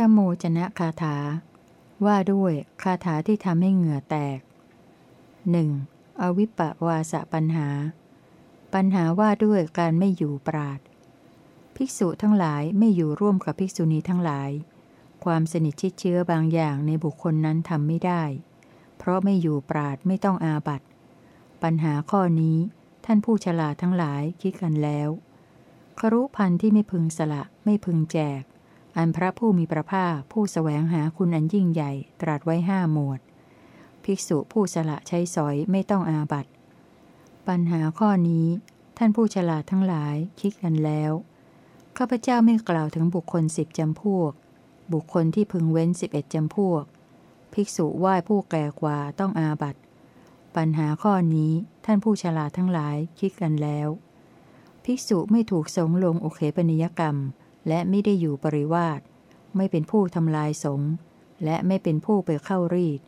เสทโมจนะคาถา ว่าด้วยคาถาที่ทำให้เหงื่อแตกหนึ่งอวิปปวาสปัญหา ปัญหาว่าด้วยการไม่อยู่ปราด ภิกษุทั้งหลายไม่อยู่ร่วมกับภิกษุณีทั้งหลาย ความสนิทชิดเชื้อบางอย่างในบุคคลนั้นทำไม่ได้ เพราะไม่อยู่ปราดไม่ต้องอาบัตปัญหาข้อนี้ท่านผู้ฉลาดทั้งหลายคิดกันแล้วครุพันธ์ที่ไม่พึงสละไม่พึงแจก อันพระผู้มีพระภาคผู้สแสวงหาคุณอันยิ่งใหญ่ ตรัสไว้ห้าหมวด ภิกษุผู้สละใช้สอยไม่ต้องอาบัตปัญหาข้อนี้ ท่านผู้ฉลาดทั้งหลายคิดกันแล้วข้าพเจ้าไม่กล่าวถึงบุคคลสิบจำพวก บุคคลที่พึงเว้นสิบเอ็ดจำพวก ภิกษุไหว้ผู้แก่กว่าต้องอาบัตปัญหาข้อนี้ท่านผู้ฉลาดทั้งหลายคิดกันแล้ว ภิกษุไม่ถูกสงลงโอเคปนิยกรรม และไม่ได้อยู่ปริวาสไม่เป็นผู้ทำลายสงฆ์และไม่เป็นผู้ไปเข้ารีด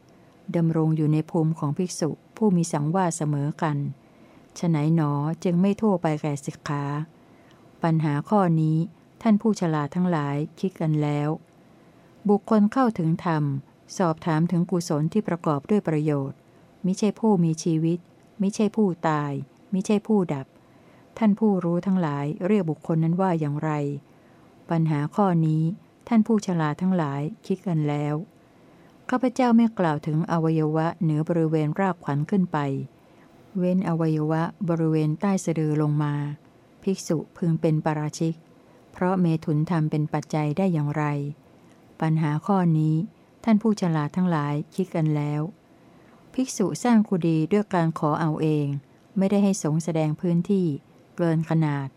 ดำรงอยู่ในภูมิของภิกษุผู้มีสังวาเสมอกันฉไหนหนอจึงไม่ทั่วไปแก่สิกขา ปัญหาข้อนี้ท่านผู้ฉลาดทั้งหลายคิดกันแล้ว บุคคลเข้าถึงธรรม สอบถามถึงกุศลที่ประกอบด้วยประโยชน์ มิใช่ผู้มีชีวิต มิใช่ผู้ตาย มิใช่ผู้ดับ ท่านผู้รู้ทั้งหลายเรียกบุคคลนั้นว่าอย่างไร ปัญหาข้อนี้ท่านผู้ฉลาดทั้งหลายคิดกันแล้ว ข้าพเจ้าไม่กล่าวถึงอวัยวะเหนือบริเวณรากขวัญขึ้นไป เว้นอวัยวะบริเวณใต้สะดือลงมา ภิกษุพึงเป็นปราชิก เพราะเมถุนธรรมเป็นปัจจัยได้อย่างไร ปัญหาข้อนี้ท่านผู้ฉลาดทั้งหลายคิดกันแล้ว ภิกษุสร้างกุฏิด้วยการขอเอาเอง ไม่ได้ให้สงแสดงพื้นที่ เกินขนาด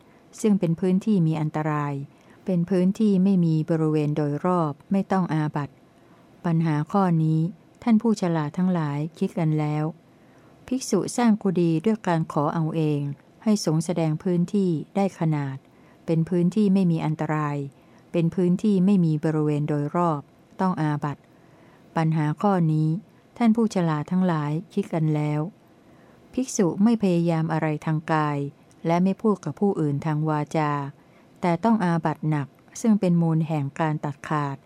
ซึ่งเป็นพื้นที่มีอันตราย เป็นพื้นที่ไม่มีบริเวณโดยรอบไม่ต้องอาบัตปัญหาข้อนี้ท่านผู้ฉลาดทั้งหลายคิดกันแล้ว ภิกษุสร้างกุฏิด้วยการขอเอาเอง ให้สงแสดงพื้นที่ได้ขนาด เป็นพื้นที่ไม่มีอันตราย เป็นพื้นที่ไม่มีบริเวณโดยรอบ ต้องอาบัตปัญหาข้อนี้ท่านผู้ฉลาดทั้งหลายคิดกันแล้ว ภิกษุไม่พยายามอะไรทางกาย และไม่พูดกับผู้อื่นทางวาจา แต่ต้องอาบัตหนักซึ่งเป็นมูลแห่งการตัดขาด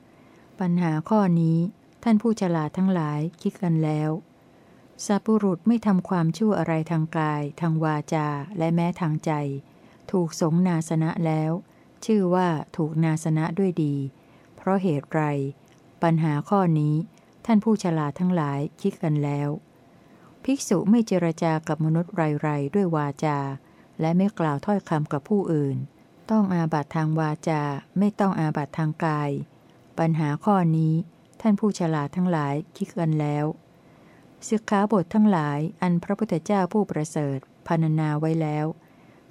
ปัญหาข้อนี้ท่านผู้ฉลาดทั้งหลายคิดกันแล้วสัพรุษไม่ทำความชั่วอะไรทางกาย ทางวาจาและแม้ทางใจ ถูกสงนาสนะแล้ว ชื่อว่าถูกนาสนะด้วยดี เพราะเหตุไร ปัญหาข้อนี้ ท่านผู้ฉลาดทั้งหลายคิดกันแล้ว ภิกษุไม่เจรจากับมนุษย์ไรๆด้วยวาจา และไม่กล่าวถ้อยคำกับผู้อื่น ต้องอาบัตทางวาจา ไม่ต้องอาบัตทางกาย ปัญหาข้อนี้ท่านผู้ฉลาดทั้งหลายคิดกันแล้วสิกขาบททั้งหลายอันพระพุทธเจ้าผู้ประเสริฐพรรณนาไว้แล้ว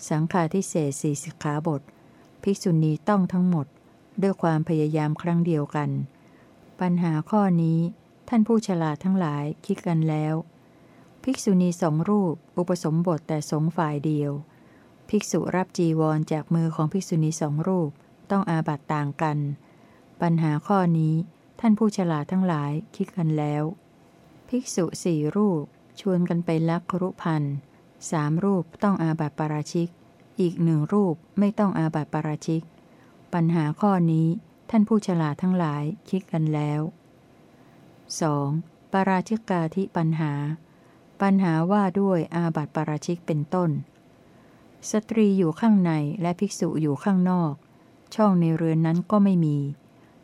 สังฆาทิเศษสี่สิกขาบท ภิกษุณีต้องทั้งหมด ด้วยความพยายามครั้งเดียวกัน ปัญหาข้อนี้ท่านผู้ฉลาดทั้งหลายคิดกันแล้ว ภิกษุณีสองรูปอุปสมบทแต่สงฝ่ายเดียว ภิกษุรับจีวรจากมือของภิกษุณีสองรูป ต้องอาบัตต่างกัน ปัญหาข้อนี้ท่านผู้ฉลาดทั้งหลายคิดกันแล้ว ภิกษุสี่รูป ชวนกันไปลักครุพันสามรูปต้องอาบัตปราชิก อีกหนึ่งรูปไม่ต้องอาบัตปราชิก ปัญหาข้อนี้ท่านผู้ฉลาดทั้งหลายคิดกันแล้ว 2. ปราชิกาธิปัญหา ปัญหาว่าด้วยอาบัติปราชิกเป็นต้น สตรีอยู่ข้างในและภิกษุอยู่ข้างนอก ช่องในเรือนนั้นก็ไม่มี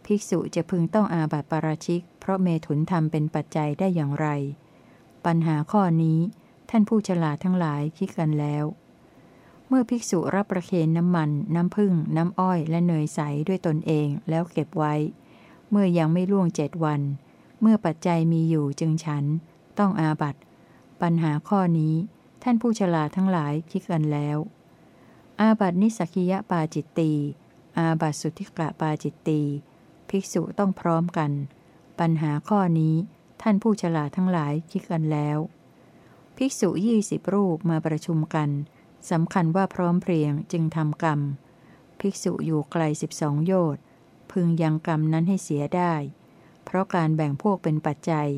ภิกษุจะพึงต้องอาบัติปาราชิก เพราะเมถุนธรรมเป็นปัจจัยได้อย่างไร ปัญหาข้อนี้ท่านผู้ฉลาดทั้งหลายคิดกันแล้ว เมื่อภิกษุรับประเคนน้ำมัน น้ำพึ่งน้ำอ้อยและเนยใสด้วยตนเองแล้วเก็บไว้ เมื่อยังไม่ล่วงเจ็ดวัน เมื่อปัจจัยมีอยู่จึงฉัน ต้องอาบัติปัญหาข้อนี้ ท่านผู้ฉลาดทั้งหลายคิดกันแล้ว อาบัตินิสักิยะปาจิตตี อาบัตสุทธิกะปาจิตตี ภิกษุต้องพร้อมกัน ปัญหาข้อนี้ท่านผู้ฉลาดทั้งหลายคิดกันแล้ว ภิกษุยี่สิบรูปมาประชุมกันสำคัญว่าพร้อมเพรียงจึงทำกรรม ภิกษุอยู่ไกลสิบสองโยชน์พึงยังกรรมนั้นให้เสียได้ เพราะการแบ่งพวกเป็นปัจจัย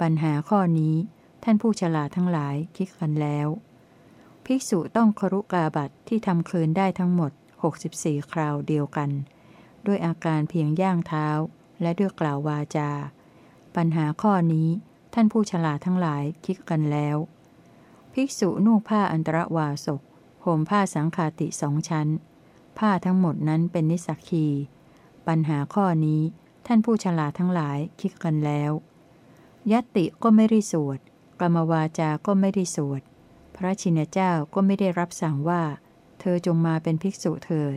ปัญหาข้อนี้ ท่านผู้ฉลาดทั้งหลายคิดกันแล้ว ภิกษุต้องครุกาบัตที่ทำคืนได้ทั้งหมด 64 คราวเดียวกัน ด้วยอาการเพียงย่างเท้า และด้วยกล่าววาจา ปัญหาข้อนี้ท่านผู้ฉลาดทั้งหลายคิดกันแล้ว ภิกษุนุ่งผ้าอันตรวาสกห่มผ้าสังขาติสองชั้น ผ้าทั้งหมดนั้นเป็นนิสักคีปัญหาข้อนี้ท่านผู้ฉลาดทั้งหลายคิดกันแล้ว ยัตติก็ไม่ได้สวด กรรมวาจาก็ไม่ได้สวด พระชินเจ้าก็ไม่ได้รับสั่งว่า เธอจงมาเป็นภิกษุเถิด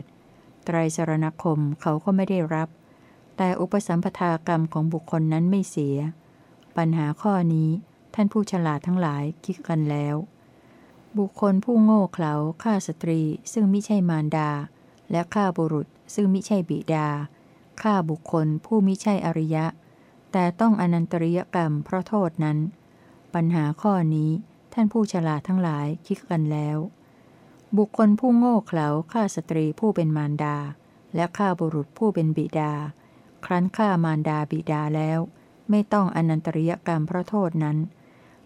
ไตรสรณคมเขาก็ไม่ได้รับ แต่อุปสัมปทากรรมของบุคคลนั้นไม่เสีย ปัญหาข้อนี้ท่านผู้ฉลาดทั้งหลายคิดกันแล้ว บุคคลผู้โง่เขลาฆ่าสตรีซึ่งไม่ใช่มารดา และฆ่าบุรุษซึ่งไม่ใช่บิดาฆ่าบุคคลผู้มิใช่อริยะ แต่ต้องอนันตริยกรรมเพราะโทษนั้น ปัญหาข้อนี้ท่านผู้ฉลาดทั้งหลายคิดกันแล้ว บุคคลผู้โง่เขลาฆ่าสตรีผู้เป็นมารดา และฆ่าบุรุษผู้เป็นบิดา ครั้นฆ่ามารดาบิดาแล้ว ไม่ต้องอนันตริยกรรมเพราะโทษนั้น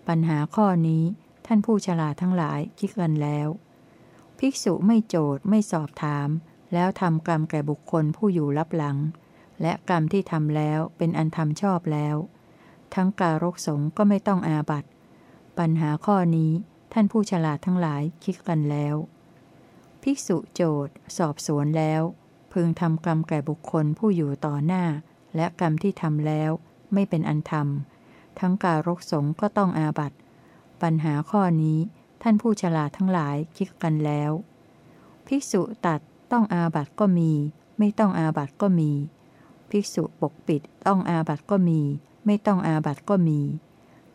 ปัญหาข้อนี้ท่านผู้ฉลาดทั้งหลายคิดกันแล้ว ภิกษุไม่โจทย์ไม่สอบถาม แล้วทำกรรมแก่บุคคลผู้อยู่ลับหลัง และกรรมที่ทำแล้วเป็นอันทำชอบแล้ว ทั้งการกสงก็ไม่ต้องอาบัตปัญหาข้อนี้ท่านผู้ฉลาดทั้งหลายคิดกันแล้ว ภิกษุโจทย์สอบสวนแล้ว พึงทำกรรมแก่บุคคลผู้อยู่ต่อหน้า และกรรมที่ทำแล้วไม่เป็นอันทำทั้งการกสงก็ต้องอาบัตปัญหาข้อนี้ท่านผู้ฉลาดทั้งหลายคิดกันแล้ว ภิกษุตัดต้องอาบัตก็มี ไม่ต้องอาบัตก็มี ภิกษุปกปิดต้องอาบัตก็มี ไม่ต้องอาบัตก็มี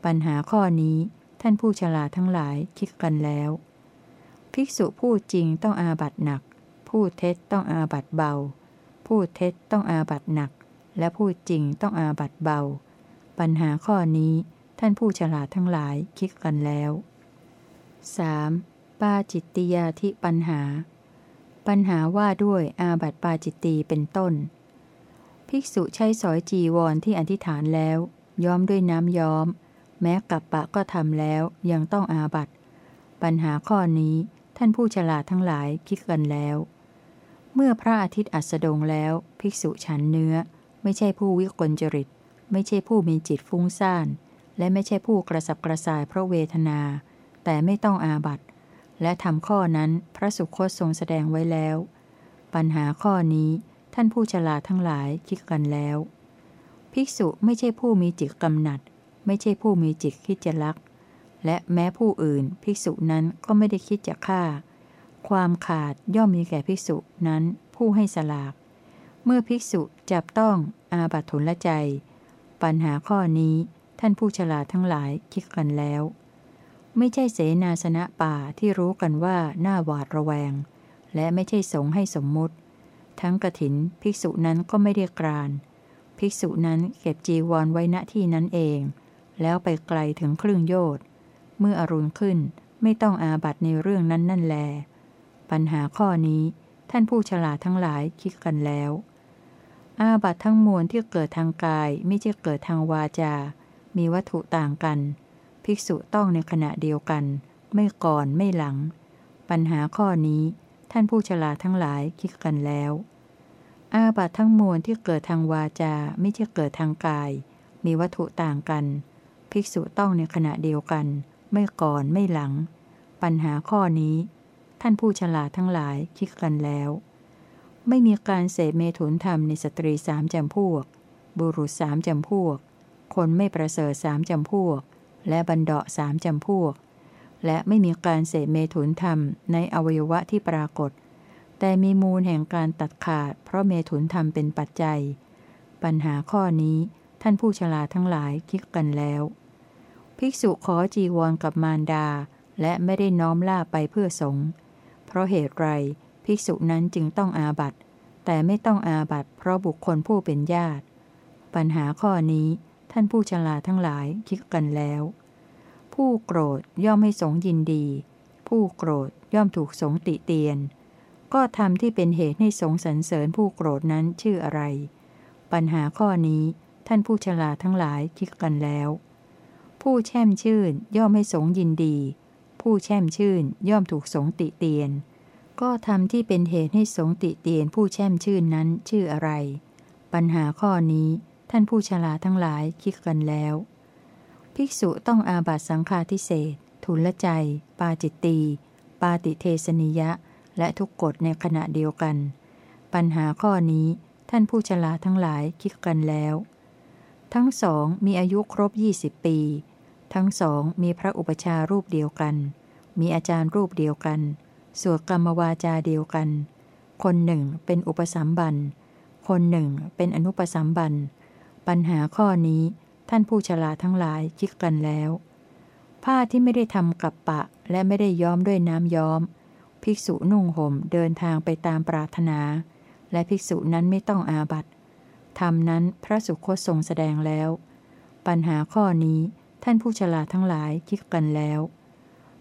ปัญหาข้อนี้ท่านผู้ฉลาดทั้งหลายคิดกันแล้ว ภิกษุพูดจริงต้องอาบัตหนัก พูดเท็จต้องอาบัตเบา พูดเท็จต้องอาบัตหนัก และพูดจริงต้องอาบัตเบา ปัญหาข้อนี้ท่านผู้ฉลาดทั้งหลายคิดกันแล้ว 3. ปาจิตติยาธิปัญหา ปัญหาว่าด้วยอาบัติปาจิตตีเป็นต้น ภิกษุใช้สอยจีวรที่อธิษฐานแล้ว ย้อมด้วยน้ำย้อม แม้กับปะก็ทำแล้วยังต้องอาบัตปัญหาข้อนี้ท่านผู้ฉลาดทั้งหลายคิดกันแล้ว เมื่อพระอาทิตย์อัสดงแล้ว ภิกษุฉันเนื้อ ไม่ใช่ผู้วิกลจริต ไม่ใช่ผู้มีจิตฟุ้งซ่าน และไม่ใช่ผู้กระสับกระส่ายเพราะเวทนา แต่ไม่ต้องอาบัตและทำข้อนั้นพระสุคตทรงแสดงไว้แล้ว ปัญหาข้อนี้ ท่านผู้ฉลาดทั้งหลายคิดกันแล้ว ภิกษุไม่ใช่ผู้มีจิตกำหนัด ไม่ใช่ผู้มีจิตคิดจะลัก และแม้ผู้อื่นภิกษุนั้นก็ไม่ได้คิดจะฆ่า ความขาดย่อมมีแก่ภิกษุนั้นผู้ให้สลาก เมื่อภิกษุจับต้องอาบัตทุนละใจ ปัญหาข้อนี้ท่านผู้ฉลาดทั้งหลายคิดกันแล้ว ไม่ใช่เสนาสนะป่าที่รู้กันว่าหน้าหวาดระแวง และไม่ใช่สงให้สมมุติ ทั้งกระถิน ภิกษุนั้นก็ไม่เรียกราน ภิกษุนั้นเก็บจีวรไว้ณที่นั้นเอง แล้วไปไกลถึงครึ่งโยชน์เมื่ออรุณขึ้นไม่ต้องอาบัตในเรื่องนั้นนั่นแล ปัญหาข้อนี้ท่านผู้ฉลาดทั้งหลายคิดกันแล้ว อาบัตทั้งมวลที่เกิดทางกายไม่ใช่เกิดทางวาจา มีวัตถุต่างกัน ภิกษุต้องในขณะเดียวกัน ไม่ก่อนไม่หลัง ปัญหาข้อนี้ ท่านผู้ฉลาดทั้งหลายคิดกันแล้ว อาบัตทั้งมวลที่เกิดทางวาจาไม่ใช่เกิดทางกาย มีวัตถุต่างกัน ภิกษุต้องในขณะเดียวกัน ไม่ก่อนไม่หลัง ปัญหาข้อนี้ ท่านผู้ฉลาดทั้งหลายคิดกันแล้ว ไม่มีการเสพเมถุนธรรมในสตรีสามจำพวก บุรุษสามจำพวก คนไม่ประเสริฐสามจำพวก และบันเดาะสามจำพวก และไม่มีการเสพเมถุนธรรมในอวัยวะที่ปรากฏ แต่มีมูลแห่งการตัดขาด เพราะเมถุนธรรมเป็นปัจจัย ปัญหาข้อนี้ท่านผู้ฉลาทั้งหลายคิดกันแล้ว ภิกษุขอจีวรกับมารดา และไม่ได้น้อมล่าไปเพื่อสงเพราะเหตุไรภิกษุนั้นจึงต้องอาบัตแต่ไม่ต้องอาบัตเพราะบุคคลผู้เป็นญาติ ปัญหาข้อนี้ท่านผู้ฉลาทั้งหลายคิดกันแล้ว ผู้โกรธย่อมให้สงยินดี ผู้โกรธย่อมถูกสงติเตียน ก็ทำที่เป็นเหตุให้สงสรรเสริญผู้โกรธนั้นชื่ออะไร ปัญหาข้อนี้ท่านผู้ฉลาดทั้งหลายคิดกันแล้ว ผู้แช่มชื่นย่อมให้สงยินดี ผู้แช่มชื่นย่อมถูกสงติเตียน ก็ทำที่เป็นเหตุให้สงติเตียน ผู้แช่มชื่นนั้นชื่ออะไร ปัญหาข้อนี้ท่านผู้ฉลาทั้งหลายคิดกันแล้ว ภิกษุต้องอาบัตสังฆาทิเศษทุลใจ ปาจิตตี ปาติเทสนิยะ และทุกกฎในขณะเดียวกัน ปัญหาข้อนี้ท่านผู้ฉลาทั้งหลายคิดกันแล้ว ทั้งสองมีอายุครบยี่สิบปี ทั้งสองมีพระอุปชารูปเดียวกัน มีอาจารย์รูปเดียวกัน สวดกรรมวาจาเดียวกัน คนหนึ่งเป็นอุปสัมบัน คนหนึ่งเป็นอนุปสัมบัน ปัญหาข้อนี้ ท่านผู้ฉลาทั้งหลายคิดกันแล้ว ผ้าที่ไม่ได้ทำกับปะและไม่ได้ย้อมด้วยน้ำย้อม ภิกษุนุ่งห่มเดินทางไปตามปรารถนา และภิกษุนั้นไม่ต้องอาบัตธรรมนั้นพระสุคตทรงแสดงแล้ว ปัญหาข้อนี้ท่านผู้ฉลาดทั้งหลายคิดกันแล้ว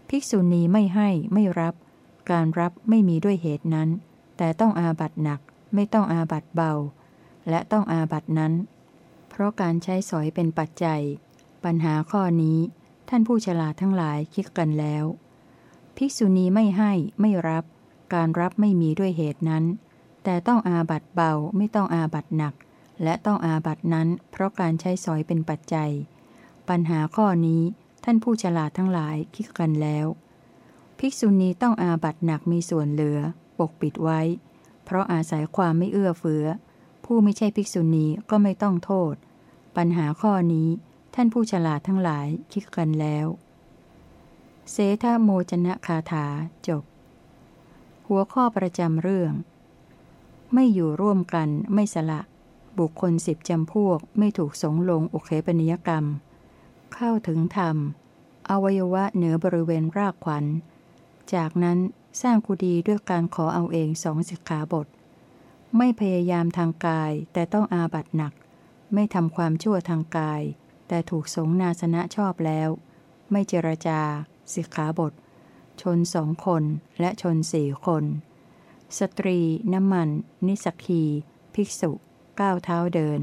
ภิกษุณีไม่ให้ไม่รับ การรับไม่มีด้วยเหตุนั้น แต่ต้องอาบัตหนักไม่ต้องอาบัตเบา และต้องอาบัตนั้น เพราะการใช้สอยเป็นปัจจัย ปัญหาข้อนี้ ท่านผู้ฉลาดทั้งหลายคิดกันแล้ว ภิกษุณีไม่ให้ไม่รับ การรับไม่มีด้วยเหตุนั้น แต่ต้องอาบัตเบาไม่ต้องอาบัตหนัก และต้องอาบัตนั้น เพราะการใช้สอยเป็นปัจจัย ปัญหาข้อนี้ท่านผู้ฉลาดทั้งหลายคิดกันแล้ว ภิกษุณีต้องอาบัตหนักมีส่วนเหลือ ปกปิดไว้ เพราะอาศัยความไม่เอื้อเฟื้อ ผู้ไม่ใช่ภิกษุณีก็ไม่ต้องโทษ ปัญหาข้อนี้ท่านผู้ฉลาดทั้งหลายคิดกันแล้ว เสธาโมจนะคาถาจบ หัวข้อประจำเรื่อง ไม่อยู่ร่วมกันไม่สละ บุคคลสิบจำพวกไม่ถูกสงลงอุเคปนิยกรรม เข้าถึงธรรม อวัยวะเหนือบริเวณรากขวัญ จากนั้นสร้างกุดีด้วยการขอเอาเองสองสิกขาบท ไม่พยายามทางกายแต่ต้องอาบัตหนัก ไม่ทำความชั่วทางกาย แต่ถูกสงนาสนะชอบแล้ว ไม่เจรจา สิกขาบท ชนสองคนและชนสี่คน สตรี น้ำมัน นิสกี ภิกษุ ก้าวเท้าเดิน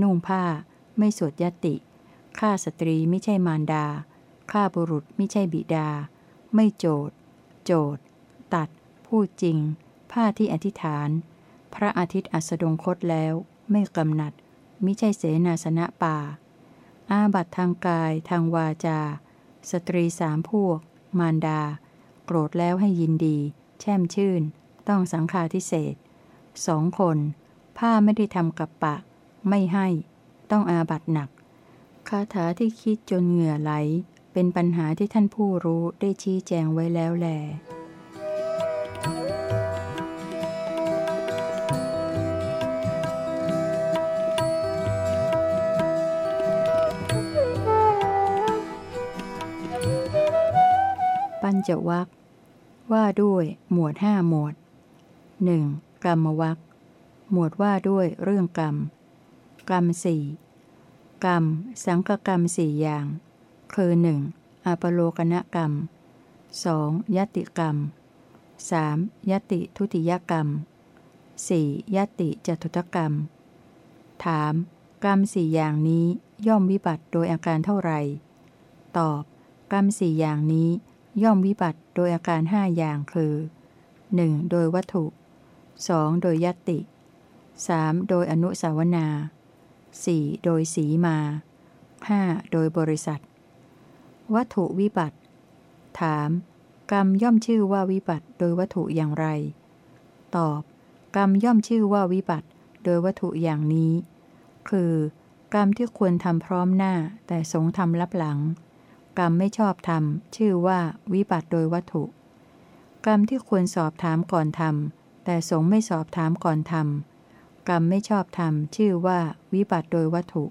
นุ่งผ้า ไม่สวดยติฆ่าสตรีไม่ใช่มารดาฆ่าบุรุษไม่ใช่บิดา ไม่โจดโจดตัด พูดจริง ผ้าที่อธิษฐาน พระอาทิตย์อัสดงคตแล้วไม่กำหนัด มิใช่เสนาสนะป่า อาบัตทางกายทางวาจา สตรีสามพวก มารดา โกรธแล้วให้ยินดี แช่มชื่น ต้องสังฆาทิเศษสองคน ผ้าไม่ได้ทำกับปะ ไม่ให้ ต้องอาบัตหนัก คาถาที่คิดจนเหงื่อไหล เป็นปัญหาที่ท่านผู้รู้ได้ชี้แจงไว้แล้วแหลปั จวัคว่าด้วยหมวดห้าหมวดหนึ่งกรรมวัคหมวดว่าด้วยเรื่องกรรม กรรมสี่กรรม สังกกรรมสี่อย่าง คือหนึ่งอปโลกนกรรมสองยติกรรมสามยติทุติยกรรมสี่ยติจตุตกรรม ถาม กรรมสี่อย่างนี้ย่อมวิบัติโดยอาการเท่าไหร่ ตอบ กรรมสี่อย่างนี้ ย่อมวิบัติโดยอาการห้าอย่างคือ 1. โดยวัตถุ 2. โดยยติ 3. โดยอนุสาวนา 4. โดยสีมา 5. โดยบริษัท วัตถุวิบัติ ถาม กรรมย่อมชื่อว่าวิบัติโดยวัตถุอย่างไร ตอบ กรรมย่อมชื่อว่าวิบัติ โดยวัตถุอย่างนี้ คือ กรรมที่ควรทำพร้อมหน้าแต่สงทำลับหลัง รรมไม่ชอบทำชื่อว่าวิบัติโดยวัตถุ กรรมที่ควรสอบถามก่อนทำแต่สงไม่สอบถามก่อนทำกรรมไม่ชอบทำชื่อว่าวิบัติโดยวัตถุ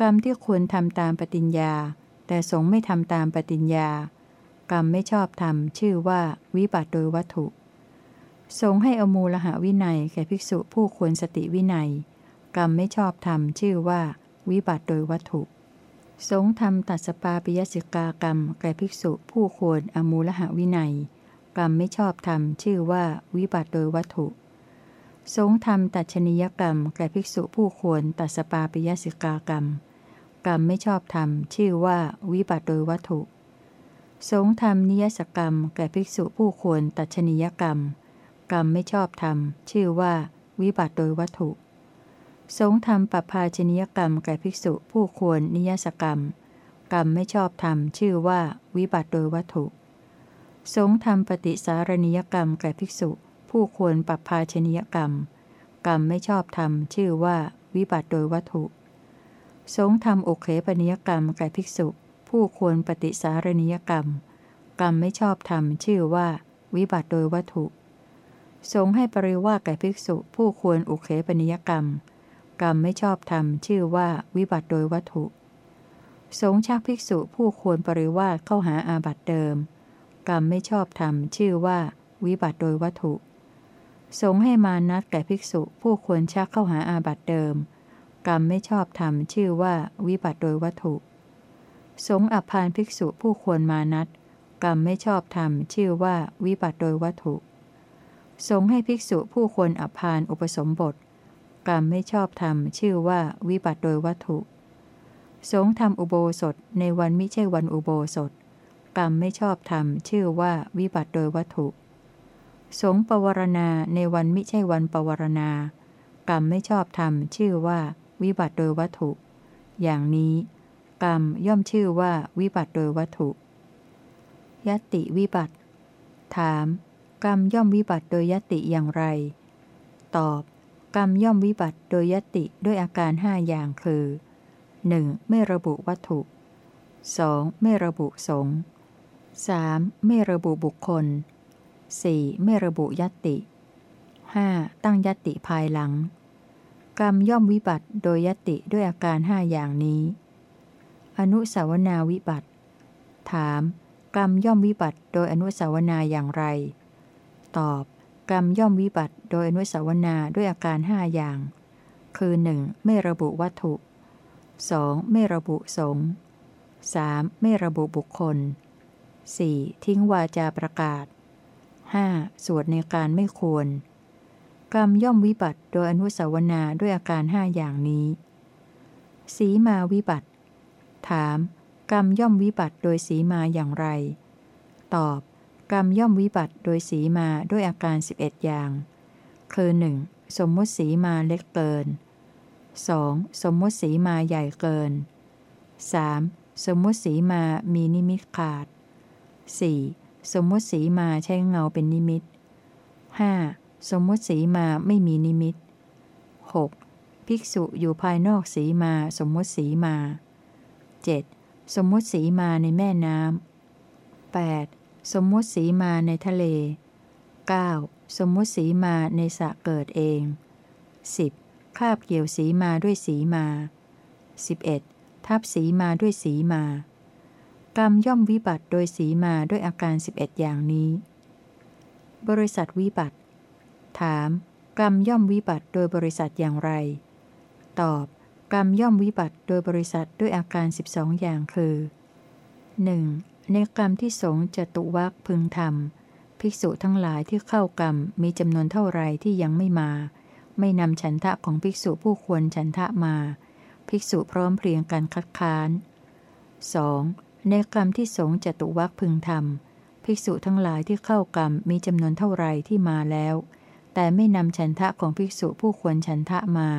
กรรมที่ควรทำตามปฏิญญา แต่สงไม่ทำตามปฏิญญา กรรมไม่ชอบทำชื่อว่าวิบัติโดยวัตถุ สงให้อมูลหาวินัยแก่ภิกษุผู้ควรสติวินัย กรรมไม่ชอบทำชื่อว่า วิบัติโดยวัตถุ สงทำตัดสปาปิยสิกากรรม แก่ภิกษุผู้ควรอมูลหวินัย กรรมไม่ชอบธรรมชื่อว่าวิบัติโดยวัตถุ สงทำตัดชนิยกรรม แก่ภิกษุผู้ควรตัดสปาปิยสิกากรรม กรรมไม่ชอบธรรมชื่อว่าวิบัติโดยวัตถุ สงทำนิยสกรรม แก่ภิกษุผู้ควรตัดชนิยกรรม กรรมไม่ชอบธรรมชื่อว่าวิบัติโดยวัตถุ สงทำปภาชนิยกรรมแก่ภิกษุผู้ควรนิยสกรรม กรรมไม่ชอบธรรมชื่อว่าวิบัติโดยวัตถุ สงทำปฏิสารณิยกรรมแก่ภิกษุ ผู้ควรปภาชนิยกรรม กรรมไม่ชอบธรรมชื่อว่าวิบัติโดยวัตถุ สงทำโอเคปนิยกรรมแก่ภิกษุ ผู้ควรปฏิสารณิยกรรม กรรมไม่ชอบธรรมชื่อว่า วิบัติโดยวัตถุ สงให้ปริว่าแก่ภิกษุ ผู้ควรอุเคปนิยกรรม กรรมไม่ชอบธรรมชื่อว่าวิบัติโดยวัตถุ สงชักภิกษุผู้ควรปริว่าเข้าหาอาบัติเดิม กรรมไม่ชอบธรรมชื่อว่าวิบัติโดยวัตถุ สงให้มานัดแก่ภิกษุผู้ควรชักเข้าหาอาบัติเดิม กรรมไม่ชอบธรรมชื่อว่าวิบัติโดยวัตถุ สงอัพานภิกษุผู้ควรมานัดกรรมไม่ชอบธรรมชื่อว่าวิบัติโดยวัตถุ สงให้ภิกษุผู้ควรอัพานอุปสมบท กรรมไม่ชอบธรรมชื่อว่าวิบัติโดยวัตถุ สงทำอุโบสถในวันไม่ใช่วันอุโบสถ กรรมไม่ชอบธรรมชื่อว่าวิบัติโดยวัตถุ สงปวารณาในวันไม่ใช่วันปวารณา กรรมไม่ชอบธรรมชื่อว่าวิบัติโดยวัตถุ อย่างนี้ กรรมย่อมชื่อว่าวิบัติโดยวัตถุยติวิบัติ ถาม กรรมย่อมวิบัติโดยยติอย่างไร ตอบ รรมย่อมวิบัติโดยยติด้วยอาการห้าอย่างคือ 1. ไม่ระบุวัตถุ 2. ไม่ระบุสงฆ์ 3. ไม่ระบุบุคคล 4. ไม่ระบุยติ 5. ตั้งยติภายหลัง กรรมย่อมวิบัติโดยยติด้วยอาการห้าอย่างนี้ อนุสาวนาวิบัติ ถาม กรรมย่อมวิบัติโดยอนุสาวนาอย่างไร ตอบ กรรมย่อมวิบัติโดยอนุสาวนาด้วยอาการห้าอย่าง คือ 1. ไม่ระบุวัตถุ 2. ไม่ระบุสงฆ์ 3. ไม่ระบุบุคคล 4. ทิ้งวาจาประกาศ 5. สวดในการไม่ควร กรรมย่อมวิบัติโดยอนุสาวนาด้วยอาการห้าอย่างนี้ สีมาวิบัติ ถาม กรรมย่อมวิบัติโดยสีมาอย่างไร ตอบ กรรมย่อมวิบัติโดยสีมาด้วยอาการ 11 อย่าง คือ 1. สมมติสีมาเล็กเกิน 2. สมมติสีมาใหญ่เกิน 3. สมมติสีมามีนิมิตขาด 4. สมมติสีมาใช้เงาเป็นนิมิต 5. สมมติสีมาไม่มีนิมิต 6. ภิกษุอยู่ภายนอกสีมาสมมติสีมา 7. สมมติสีมาในแม่น้ำ 8. สมมติสีมาในทะเล 9. สมมติสีมาในสะเกิดเอง 10. คาบเกี่ยวสีมาด้วยสีมา 11. ทับสีมาด้วยสีมา กรรมย่อมวิบัติโดยสีมาด้วยอาการ 11 อย่างนี้ บริษัทวิบัติ ถาม กรรมย่อมวิบัติโดยบริษัทอย่างไร ตอบ กรรมย่อมวิบัติโดยบริษัทด้วยอาการ 12 อย่างคือ 1. ในกรรมที่สงจะตุวักพึงทำภิกษุทั้งหลายที่เข้ากรรมมีจำนวนเท่าไรที่ยังไม่มา ไม่นำฉันทะของภิกษุผู้ควรฉันทะมา ภิกษุพร้อมเพรียงกันคัดค้าน 2. ในกรรมที่สงจะตุวักพึงทำภิกษุทั้งหลายที่เข้ากรรมมีจำนวนเท่าไรที่มาแล้ว แต่ไม่นำฉันทะของภิกษุผู้ควรฉันทะมา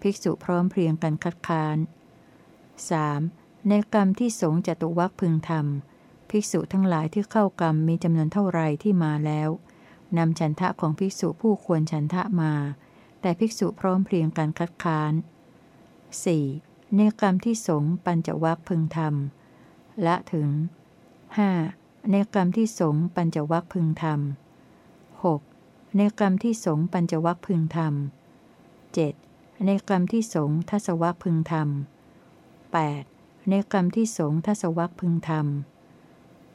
ภิกษุพร้อมเพรียงกันคัดค้าน 3. ในกรรมที่สงจตุวักพึงทำ ภิกษุทั้งหลายที่เข้ากรรมมีจำนวนเท่าไรที่มาแล้วนำฉันทะของภิกษุผู้ควรฉันทะมา แต่ภิกษุพร้อมเพรียงกันคัดค้าน 4. ในกรรมที่สงปัญจวักพึงทำละถึง 5. ในกรรมที่สงปัญจวักพึงทำ 6. ในกรรมที่สงปัญจวักพึงทำ 7. ในกรรมที่สงทัศวะพึงทำ 8. ในกรรมที่สงทัศวะพึงทำ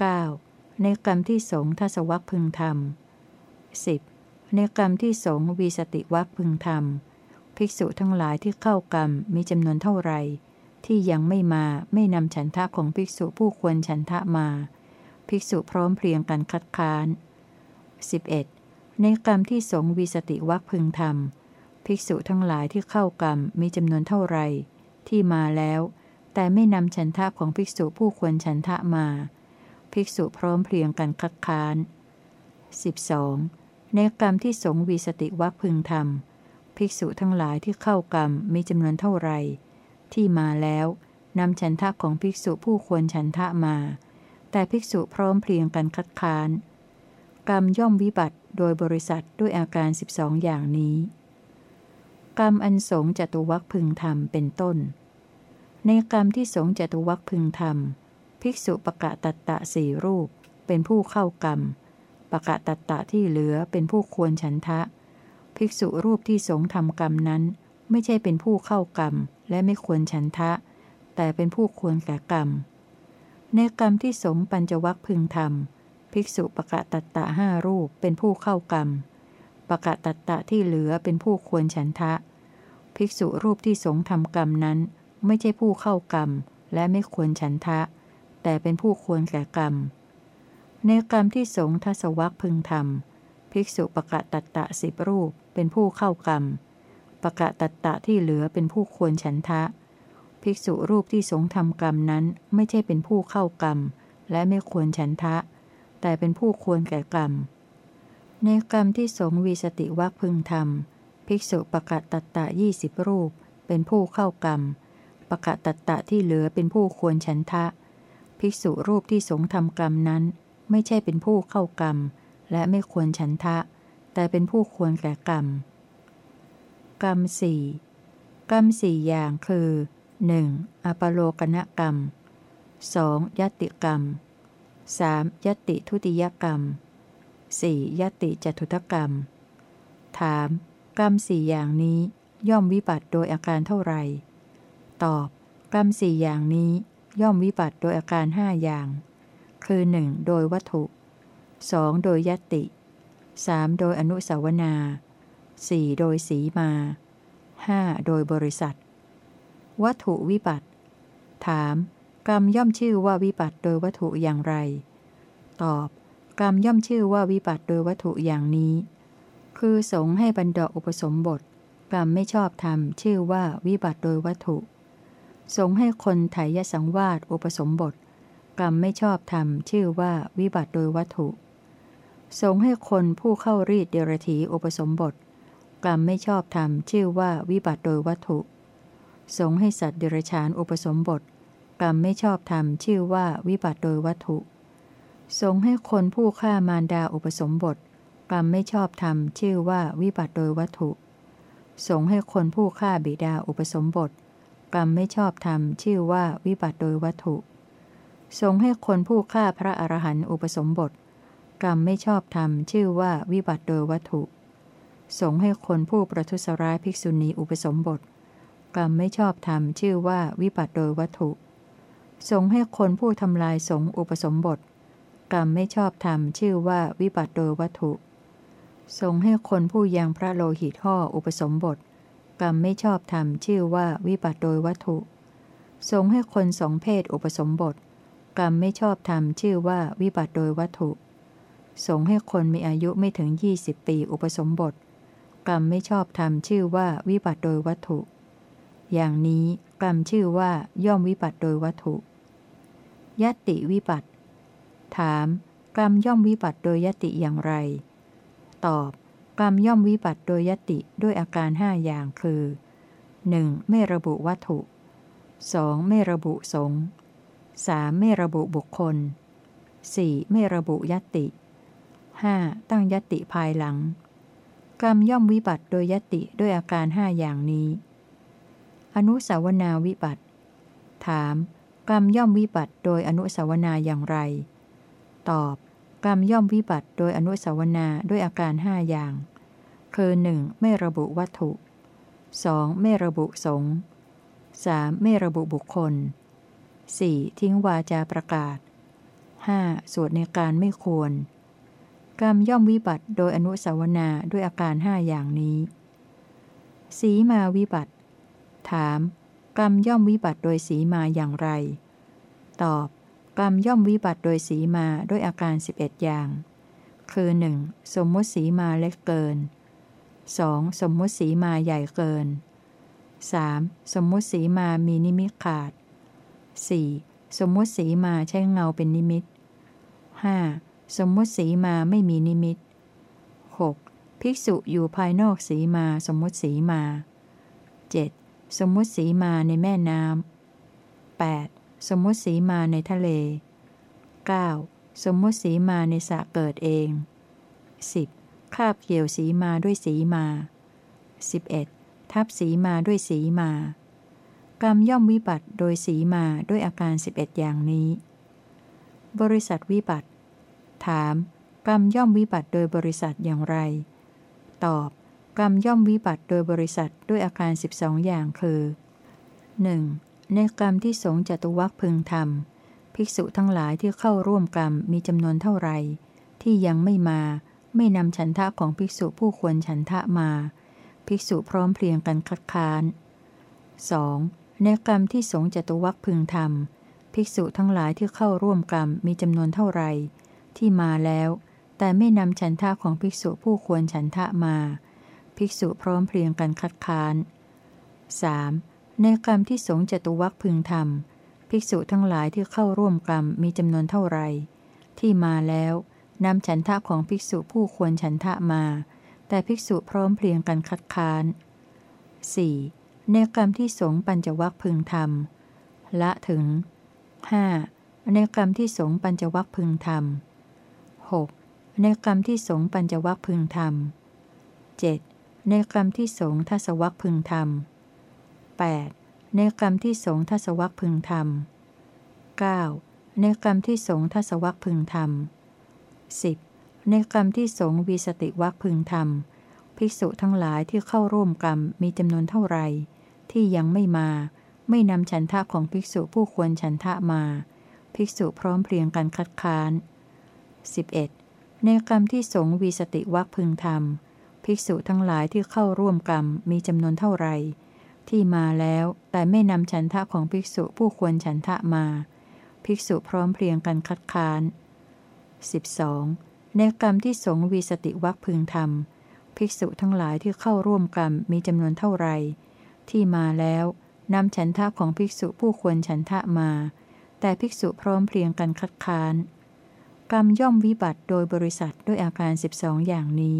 9. ในกรรมที่สงทศวะพึงทำ 10. ในกรรมที่สงวีสติวักพึงทำภิกษุทั้งหลายที่เข้ากรรมมีจำนวนเท่าไรที่ยังไม่มาไม่นำฉันทะของภิกษุผู้ควรฉันทะมา ภิกษุพร้อมเพรียงกันคัดค้าน 11. ในกรรมที่สงวีสติวักพึงทำภิกษุทั้งหลายที่เข้ากรรมมีจำนวนเท่าไรที่มาแล้ว แต่ไม่นำฉันทะของภิกษุผู้ควรฉันทะมา ภิกษุพร้อมเพรียงกันคัดค้าน 12. ในกรรมที่สงวีสติวักพึงทำภิกษุทั้งหลายที่เข้ากรรมมีจำนวนเท่าไหร่ ที่มาแล้วนำฉันทะของภิกษุผู้ควรฉันทะมา แต่ภิกษุพร้อมเพรียงกันคัดค้าน กรรมย่อมวิบัติโดยบริษัทด้วยอาการ 12 อย่างนี้ กรรมอันสงจตุวักพึงทำเป็นต้น ในกรรมที่สงจตุวักพึงทำ ภิกษุปะกะตัตตะสี่รูป เป็นผู้เข้ากรรมปะกะตัตตะที่เหลือเป็นผู้ควรฉันทะ ภิกษุรูปที่สงทำกรรมนั้น ไม่ใช่เป็นผู้เข้ากรรม และไม่ควรฉันทะ แต่เป็นผู้ควรแก่กรรม ในกรรมที่สงปัญจวัคพึงทำภิกษุปะกะตัตตะห้ารูปเป็นผู้เข้ากรรมปะกะตัตตะที่เหลือเป็นผู้ควรฉันทะ ภิกษุรูปที่สงทำกรรมนั้น ไม่ใช่ผู้เข้ากรรม และไม่ควรฉันทะ แต่เป็นผู้ควรแก่กรรม ในกรรมที่สงทศวัคพึงทำภิกษุปะกะตัตตะสิบรูปเป็นผู้เข้ากรรมปะกะตัตตะที่เหลือเป็นผู้ควรฉันทะ ภิกษุรูปที่สงทำกรรมนั้นไม่ใช่เป็นผู้เข้ากรรม และไม่ควรฉันทะ แต่เป็นผู้ควรแก่กรรม ในกรรมที่สงวีสติวักพึงทำภิกษุปะกะตัตตะยี่สิบรูปเป็นผู้เข้ากรรมปะกะตัตตะที่เหลือเป็นผู้ควรฉันทะ ภิกษุรูปที่สงทำกรรมนั้น ไม่ใช่เป็นผู้เข้ากรรม และไม่ควรฉันทะ แต่เป็นผู้ควรแก่กรรม กรรมสี่กรรมสี่อย่างคือ 1. อปโลกนกรรม 2. ยติกรรม 3. ยติทุติยกรรม 4. ยติจตุทกรรม ถาม กรรมสี่อย่างนี้ย่อมวิบัติโดยอาการเท่าไหร่ ตอบ กรรมสี่อย่างนี้ ย่อมวิบัติโดยอาการห้าอย่าง คือ 1. โดยวัตถุ 2. โดยยติ 3. โดยอนุสาวนา 4. โดยสีมา 5. โดยบริษัท วัตถุวิบัติ ถาม กรรมย่อมชื่อว่าวิบัติโดยวัตถุอย่างไร ตอบ กรรมย่อมชื่อว่าวิบัติโดยวัตถุอย่างนี้ คือสงให้บรรดาอุปสมบท กรรมไม่ชอบธรรมชื่อว่าวิบัติโดยวัตถุ สงให้คนไถยสังวาสอุปสมบท กรรมไม่ชอบธรรมชื่อว่าวิบัติโดยวัตถุสงให้คนผู้เข้ารีดเดรถีอุปสมบท กรรมไม่ชอบธรรมชื่อว่าวิบัติโดยวัตถุสงให้สัตว์เดรัจฉานอุปสมบท กรรมไม่ชอบธรรมชื่อว่าวิบัติโดยวัตถุสงให้คนผู้ฆ่ามารดาอุปสมบท กรรมไม่ชอบธรรมชื่อว่าวิบัติโดยวัตถุสงให้คนผู้ฆ่าบิดาอุปสมบท กรรมไม่ชอบธรรมชื่อว่าวิบัติโดยวัตถุสงให้คนผู้ฆ่าพระอรหันต์อุปสมบท กรรมไม่ชอบธรรมชื่อว่าวิบัติโดยวัตถุสงให้คนผู้ประทุษร้ายภิกษุณีอุปสมบท กรรมไม่ชอบธรรมชื่อว่าวิปัติโดยวัตถุสงให้คนผู้ทำลายสงอุปสมบท กรรมไม่ชอบธรรมชื่อว่าวิปัติโดยวัตถุสงให้คนผู้ยังพระโลหิตห่ออุปสมบท กรรมไม่ชอบธรรมชื่อว่าวิปัตโดยวัตถุ สงให้คนสองเพศอุปสมบท กรรมไม่ชอบธรรมชื่อว่าวิปัตโดยวัตถุ สงให้คนมีอายุไม่ถึง20ปีอุปสมบท กรรมไม่ชอบธรรมชื่อว่าวิบัติโดยวัตถุ อย่างนี้กรรมชื่อว่าย่อมวิบัติโดยวัตถุ ยติวิบัติ ถาม กรรมย่อมวิบัติโดยยติอย่างไร ตอบ กรรมย่อมวิบัติโดยยติด้วยอาการห้าอย่างคือ 1. ไม่ระบุวัตถุ 2. ไม่ระบุสงฆ์ 3. ไม่ระบุบุคคล 4. ไม่ระบุยติ 5. ตั้งยติภายหลัง กรรมย่อมวิบัติโดยยติด้วยอาการห้าอย่างนี้ อนุสาวนาวิบัติ ถาม กรรมย่อมวิบัติโดยอนุสาวนาอย่างไร ตอบ กรรมย่อมวิบัติโดยอนุสาวนาด้วยอาการห้าอย่าง คือ 1. ไม่ระบุวัตถุ 2. ไม่ระบุสงฆ์ 3. ไม่ระบุบุคคล 4. ทิ้งวาจาประกาศ 5. สวดในการไม่ควร กรรมย่อมวิบัติโดยอนุสาวนาด้วยอาการห้าอย่างนี้ สีมาวิบัติ ถาม กรรมย่อมวิบัติโดยสีมาอย่างไร ตอบ กรรมย่อมวิบัติโดยสีมาด้วยอาการ 11 อย่าง คือ 1. สมมติสีมาเล็กเกิน 2. สมมติสีมาใหญ่เกิน 3. สมมติสีมามีนิมิตขาด 4. สมมติสีมาใช้เงาเป็นนิมิต 5. สมมติสีมาไม่มีนิมิต 6. ภิกษุอยู่ภายนอกสีมาสมมติสีมา 7. สมมติสีมาในแม่น้ำ 8. สมมติสีมาในทะเล 9. สมมติสีมาในสระเกิดเอง 10. คาบเกี่ยวสีมาด้วยสีมา 11. ทับสีมาด้วยสีมา กรรมย่อมวิบัติโดยสีมาด้วยอาการ 11 อย่างนี้ บริษัทวิบัติ ถาม กรรมย่อมวิบัติโดยบริษัทอย่างไร ตอบ กรรมย่อมวิบัติโดยบริษัทด้วยอาการ 12 อย่างคือ 1. ในกรรมที่สงจตุวักพึงทำภิกษุทั้งหลายที่เข้าร่วมกรรมมีจำนวนเท่าไหร่ที่ยังไม่มา ไม่นำฉันทะของภิกษุผู้ควรฉันทะมา ภิกษุพร้อมเพรียงกันคัดค้าน 2. ในกรรมที่สงจตุวักพึงทำภิกษุทั้งหลายที่เข้าร่วมกรรมมีจำนวนเท่าไร ที่มาแล้ว แต่ไม่นำฉันทะของภิกษุผู้ควรฉันทะมา ภิกษุพร้อมเพรียงกันคัดค้าน 3. ในกรรมที่สงจตุวักพึงทำภิกษุทั้งหลายที่เข้าร่วมกรรมมีจำนวนเท่าไร ที่มาแล้ว นำฉันทะของภิกษุผู้ควรฉันทะมา แต่ภิกษุพร้อมเพรียงกันคัดค้าน 4. ในกรรมที่สงปัญจวัคพึงทำละถึง 5. ในกรรมที่สงปัญจวัคพึงทำ 6. ในกรรมที่สงปัญจวัคพึงทำ 7. ในกรรมที่สงทัศวัคพึงทำ 8. ในกรรมที่สงทัศวัคพึงทำ 9. ในกรรมที่สงทัศวัคพึงทำ 10. ในกรรมที่สงวีสติวักพึงทำภิกษุทั้งหลายที่เข้าร่วมกรรมมีจำนวนเท่าไหร่ที่ยังไม่มา ไม่นำฉันทะของภิกษุผู้ควรฉันทะมา ภิกษุพร้อมเพรียงกันคัดค้าน 11. ในกรรมที่สงวีสติวักพึงทำภิกษุทั้งหลายที่เข้าร่วมกรรมมีจำนวนเท่าไหร่ที่มาแล้วแต่ไม่นำฉันทะของภิกษุผู้ควรฉันทะมา ภิกษุพร้อมเพรียงกันคัดค้าน 12. ในกรรมที่สงวีสติวักพึงทำภิกษุทั้งหลายที่เข้าร่วมกรรมมีจำนวนเท่าไร ที่มาแล้วนำฉันทะของภิกษุผู้ควรฉันทะมา แต่ภิกษุพร้อมเพรียงกันคัดค้าน กรรมย่อมวิบัติโดยบริษัทด้วยอาการ 12 อย่างนี้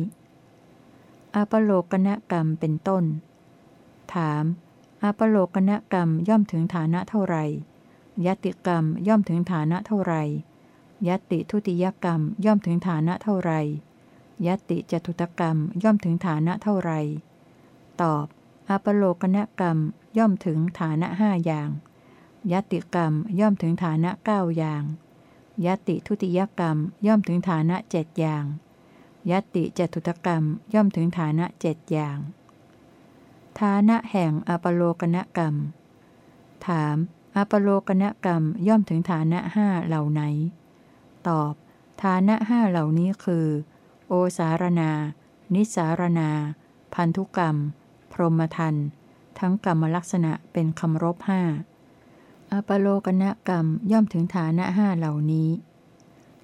อาปโลกนกรรมเป็นต้น ถามอาปโลกนกรรมย่อมถึงฐานะเท่าไหร่ยติกรรมย่อมถึงฐานะเท่าไหร่ ยัติทุติยกรรมย่อมถึงฐานะเท่าไรยัติจตุตกรรมย่อมถึงฐานะเท่าไร ตอบอปโลกนกรรมย่อมถึงฐานะห้าอย่าง ยติกรรมย่อมถึงฐานะเก้าอย่าง ยติทุติยกรรมย่อมถึงฐานะเจ็ดอย่าง ยติจตุตกรรมย่อมถึงฐานะเจ็ดอย่าง ฐานะแห่งอปโลกนกรรม ถามอปโลกนกรรมย่อมถึงฐานะห้าเหล่าไหน ตอบ ฐานะห้าเหล่านี้คือ โอสารณานิสารณาพันธุกรรม พรหมทันทั้งกรรมลักษณะเป็นคำรบห้าอปโลกนกรรมย่อมถึงฐานะห้าเหล่านี้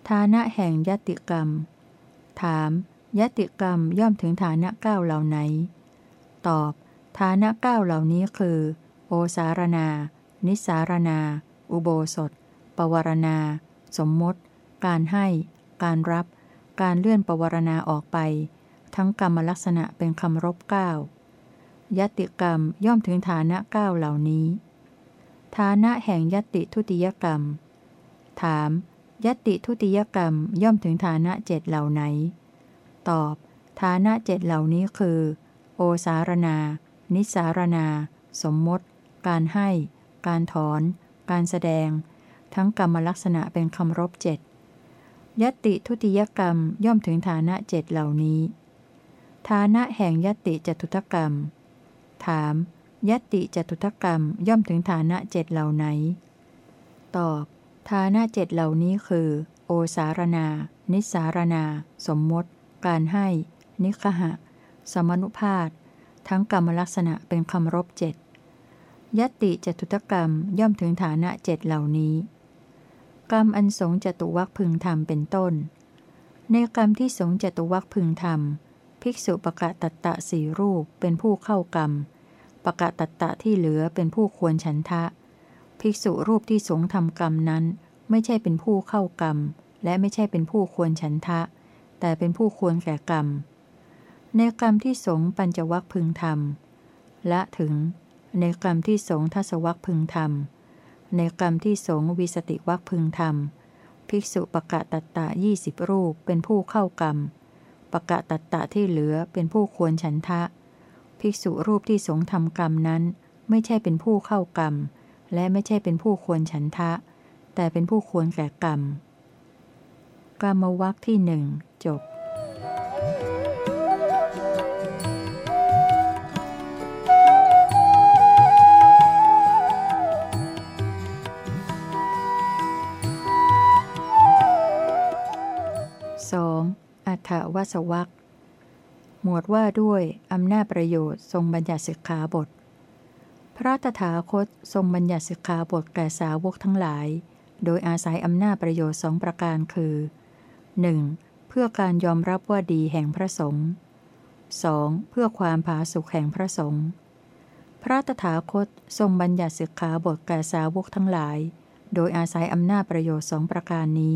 ฐานะแห่งยติกรรม ถามยติกรรมย่อมถึงฐานะเก้าเหล่าไหน ตอบ ฐานะเก้าเหล่านี้คือ โอสารณานิสารณาอุโบสถ ปวารณา สมมติ การให้ การรับ การเลื่อนปวารณาออกไป ทั้งกรรมลักษณะเป็นคำรบเก้ายติกรรมย่อมถึงฐานะเก้าเหล่านี้ ฐานะแห่งยติทุติยกรรม ถามยติทุติยกรรมย่อมถึงฐานะเจ็ดเหล่าไหน ตอบ ฐานะเจ็ดเหล่านี้คือ โอสารณา นิสารณา สมมติ การให้ การถอน การแสดง ทั้งกรรมลักษณะเป็นคำรบเจ็ด ยติทุติยกรรมย่อมถึงฐานะเจ็ดเหล่านี้ ฐานะแห่งยติจตุทกรรม ถาม ยติจตุทกรรมย่อมถึงฐานะเจ็ดเหล่าไหน ตอบ ฐานะเจ็ดเหล่านี้คือ โอสารณานิสารณาสมมติ การให้ นิคหะ สมนุภาพทั้งกรรมลักษณะเป็นคำรบเจ็ดยติจตุทกรรมย่อมถึงฐานะเจ็ดเหล่านี้ กรรมอันสงจตุวักพึงทำเป็นต้น ในกรรมที่สงจตุวักพึงทำภิกษุปะกะตัตตะสี่รูปเป็นผู้เข้ากรรมปะกะตัตตะที่เหลือเป็นผู้ควรฉันทะ ภิกษุรูปที่สงทำกรรมนั้น ไม่ใช่เป็นผู้เข้ากรรม และไม่ใช่เป็นผู้ควรฉันทะ แต่เป็นผู้ควรแก่กรรม ในกรรมที่สงปัญจวัคพึงทำละถึง ในกรรมที่สงทัศวัคพึงทำ ในกรรมที่สงวิสติวัคพึงทำภิกษุปะกะตัตตะยี่สิบรูปเป็นผู้เข้ากรรมปะกะตัตตะที่เหลือเป็นผู้ควรฉันทะ ภิกษุรูปที่สงทำกรรมนั้น ไม่ใช่เป็นผู้เข้ากรรม และไม่ใช่เป็นผู้ควรฉันทะ แต่เป็นผู้ควรแก่กรรมกรรมวักที่หนึ่งจบ 2. อัฏฐวสวักหมวดว่าด้วยอำนาจประโยชน์ทรงบัญญัติสิกขาบท พระตถาคตทรงบัญญัติสิกขาบทแก่สาวกทั้งหลาย โดยอาศัยอำนาจประโยชน์สองประการคือ 1. เพื่อการยอมรับว่าดีแห่งพระสงฆ์ 2. เพื่อความผาสุกแห่งพระสงฆ์พระตถาคตทรงบัญญัติสิกขาบทแก่สาวกทั้งหลาย โดยอาศัยอำนาจประโยชน์สองประการนี้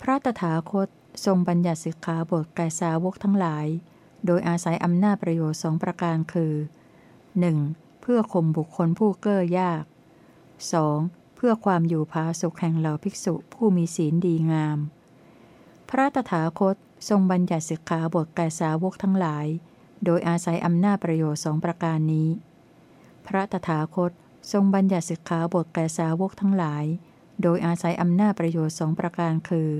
พระตถาคต ทรงบัญญัติสิกขาบทแก่สาวกทั้งหลาย โดยอาศัยอำนาจประโยชน์สองประการคือ 1. เพื่อข่มบุคคลผู้เก้อยาก 2. เพื่อความอยู่ผาสุกแห่งเหล่าภิกษุผู้มีศีลดีงาม พระตถาคตทรงบัญญัติสิกขาบทแก่สาวกทั้งหลาย โดยอาศัยอำนาจประโยชน์สองประการนี้ พระตถาคตทรงบัญญัติสิกขาบทแก่สาวกทั้งหลาย โดยอาศัยอำนาจประโยชน์สองประการคือ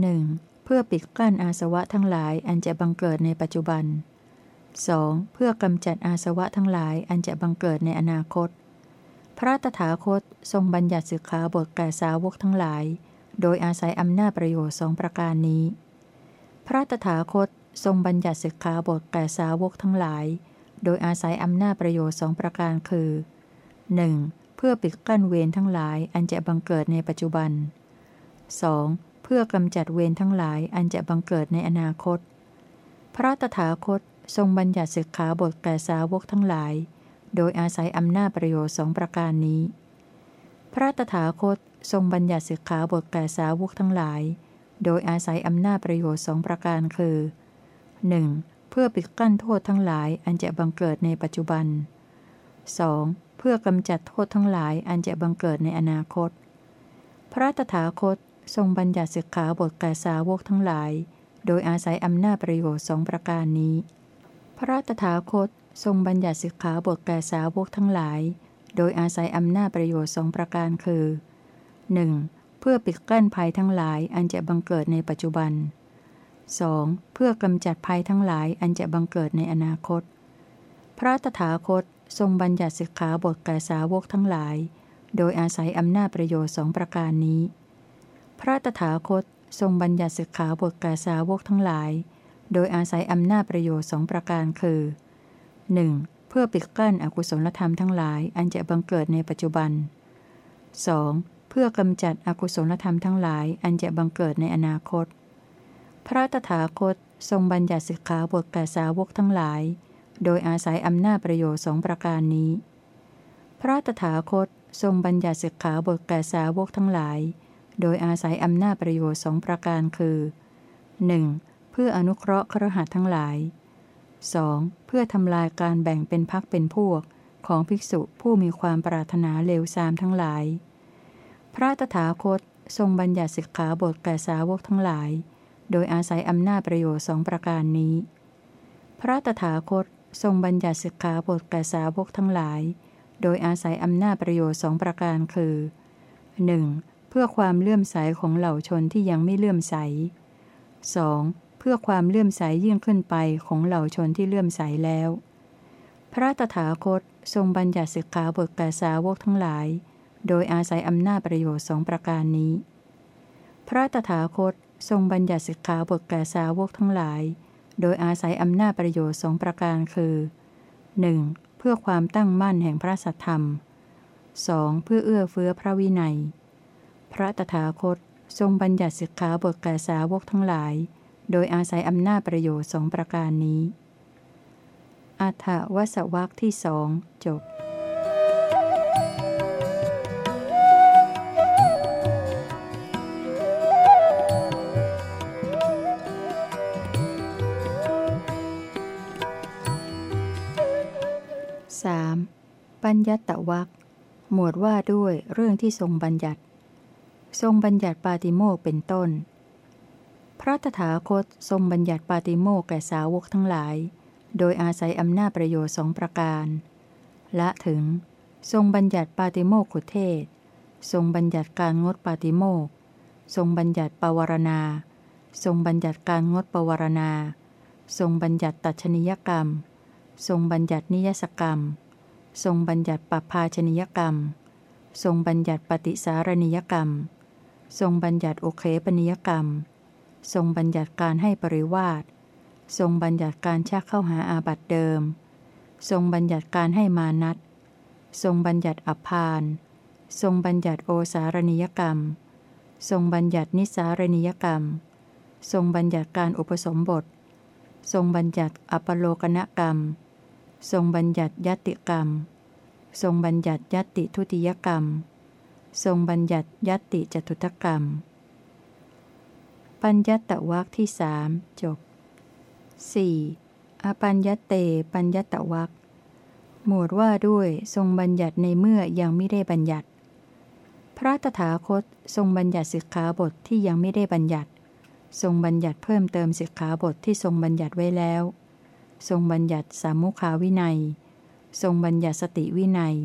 1. เพื่อปิดกั้นอาสวะทั้งหลายอันจะบังเกิดในปัจจุบัน 2. เพื่อกำจัดอาสวะทั้งหลายอันจะบังเกิดในอนาคต พระตถาคตทรงบัญญัติสิกขาบทแก่สาวกทั้งหลาย โดยอาศัยอำนาจประโยชน์สองประการนี้ พระตถาคตทรงบัญญัติสิกขาบทแก่สาวกทั้งหลาย โดยอาศัยอำนาจประโยชน์สองประการคือ 1. เพื่อปิดกั้นเวรทั้งหลายอันจะบังเกิดในปัจจุบัน 2. เพื่อกำจัดเวรทั้งหลายอันจะบังเกิดในอนาคต พระตถาคตทรงบัญญัติสิกขาบทแก่สาวกทั้งหลาย โดยอาศัยอำนาจประโยชน์สองประการนี้ พระตถาคตทรงบัญญัติสิกขาบทแก่สาวกทั้งหลาย โดยอาศัยอำนาจประโยชน์สองประการคือ 1. เพื่อปิดกั้นโทษทั้งหลายอันจะบังเกิดในปัจจุบัน 2. เพื่อกำจัดโทษทั้งหลายอันจะบังเกิดในอนาคต พระตถาคต ทรงบัญญัติสิกขาบทแก่สาวกทั้งหลาย โดยอาศัยอำนาจประโยชน์สองประการนี้ พระตถาคตทรงบัญญัติสิกขาบทแก่สาวกทั้งหลาย โดยอาศัยอำนาจประโยชน์สองประการคือ 1. เพื่อปิดกั้นภัยทั้งหลายอันจะบังเกิดในปัจจุบัน 2. เพื่อกำจัดภัยทั้งหลายอันจะบังเกิดในอนาคต พระตถาคตทรงบัญญัติสิกขาบทแก่สาวกทั้งหลาย โดยอาศัยอำนาจประโยชน์สองประการนี้ พระตถาคตทรงบัญญัติสิกขาบทแก่สาวกทั้งหลาย โดยอาศัยอำนาจประโยชน์สองประการคือ 1. เพื่อปิดกั้นอกุศลธรรมทั้งหลายอันจะบังเกิดในปัจจุบัน 2. เพื่อกำจัดอกุศลธรรมทั้งหลายอันจะบังเกิดในอนาคต พระตถาคตทรงบัญญัติสิกขาบทแก่สาวกทั้งหลาย โดยอาศัยอำนาจประโยชน์สองประการนี้ พระตถาคตทรงบัญญัติสิกขาบทแก่สาวกทั้งหลาย โดยอาศัยอำนาจประโยชน์สองประการคือ 1. เพื่ออนุเคราะห์ครหัสทั้งหลาย 2. เพื่อทำลายการแบ่งเป็นพักเป็นพวก ของภิกษุผู้มีความปรารถนาเลวทรามทั้งหลาย พระตถาคตทรงบัญญัติสิกขาบทแก่สาวกทั้งหลาย โดยอาศัยอำนาจประโยชน์สองประการนี้ พระตถาคตทรงบัญญัติสิกขาบทแก่สาวกทั้งหลาย โดยอาศัยอำนาจประโยชน์สองประการคือ 1. เพื่อความเลื่อมใสของเหล่าชนที่ยังไม่เลื่อมใส 2. เพื่อความเลื่อมใสยิ่งขึ้นไปของเหล่าชนที่เลื่อมใสแล้ว พระตถาคตทรงบัญญัติสิกขาบทแก่สาวกทั้งหลาย โดยอาศัยอำนาจประโยชน์สองประการนี้ พระตถาคตทรงบัญญัติสิกขาบทแก่สาวกทั้งหลาย โดยอาศัยอำนาจประโยชน์สองประการคือ 1. เพื่อความตั้งมั่นแห่งพระสัทธรรม 2. เพื่อเอื้อเฟื้อพระวินัย พระตถาคต ทรงบัญญัติสิกขาบทแก่สาวกทั้งหลาย โดยอาศัยอำนาจประโยชน์สองประการนี้ อัฏวสวักที่สองจบสามปัญญัตวักหมวดว่าด้วยเรื่องที่ทรงบัญญัติ ทรงบัญญัติปาติโมกเป็นต้น พระตถาคตทรงบัญญัติปาติโมกแก่สาวกทั้งหลาย โดยอาศัยอำนาจประโยชน์สองประการ ละถึง ทรงบัญญัติปาติโมกขุเทศ ทรงบัญญัติการงดปาติโมก ทรงบัญญัติปวารณา ทรงบัญญัติการงดปวารณา ทรงบัญญัติตัชนิยกรรม ทรงบัญญัตินิยสกรรม ทรงบัญญัติปภาชนิยกรรม ทรงบัญญัติปฏิสารณิยกรรม ทรงบัญญัติโอเคปนิยกรรม ทรงบัญญัติการให้ปริวาสทรงบัญญัติการชักเข้าหาอาบัติเดิม ทรงบัญญัติการให้มานัดทรงบัญญัติอัพพาน ทรงบัญญัติโอสารณิยกรรม ทรงบัญญัตินิสารณิยกรรม ทรงบัญญัติการอุปสมบท ทรงบัญญัติอัปโลกนกรรม ทรงบัญญัติยติกรรม ทรงบัญญัติยติทุติยกรรม ทรงบัญญัติยติจตุตกรรม ปัญญตวักที่สามจบ 4. อปัญญเตปัญญตวักหมวดว่าด้วยทรงบัญญัติในเมื่อยังไม่ได้บัญญัติ พระตถาคตทรงบัญญัติสิกขาบทที่ยังไม่ได้บัญญัติ ทรงบัญญัติเพิ่มเติมสิกขาบทที่ทรงบัญญัติไว้แล้ว ทรงบัญญัติสามุขาวินัย ทรงบัญญัติสติวินัย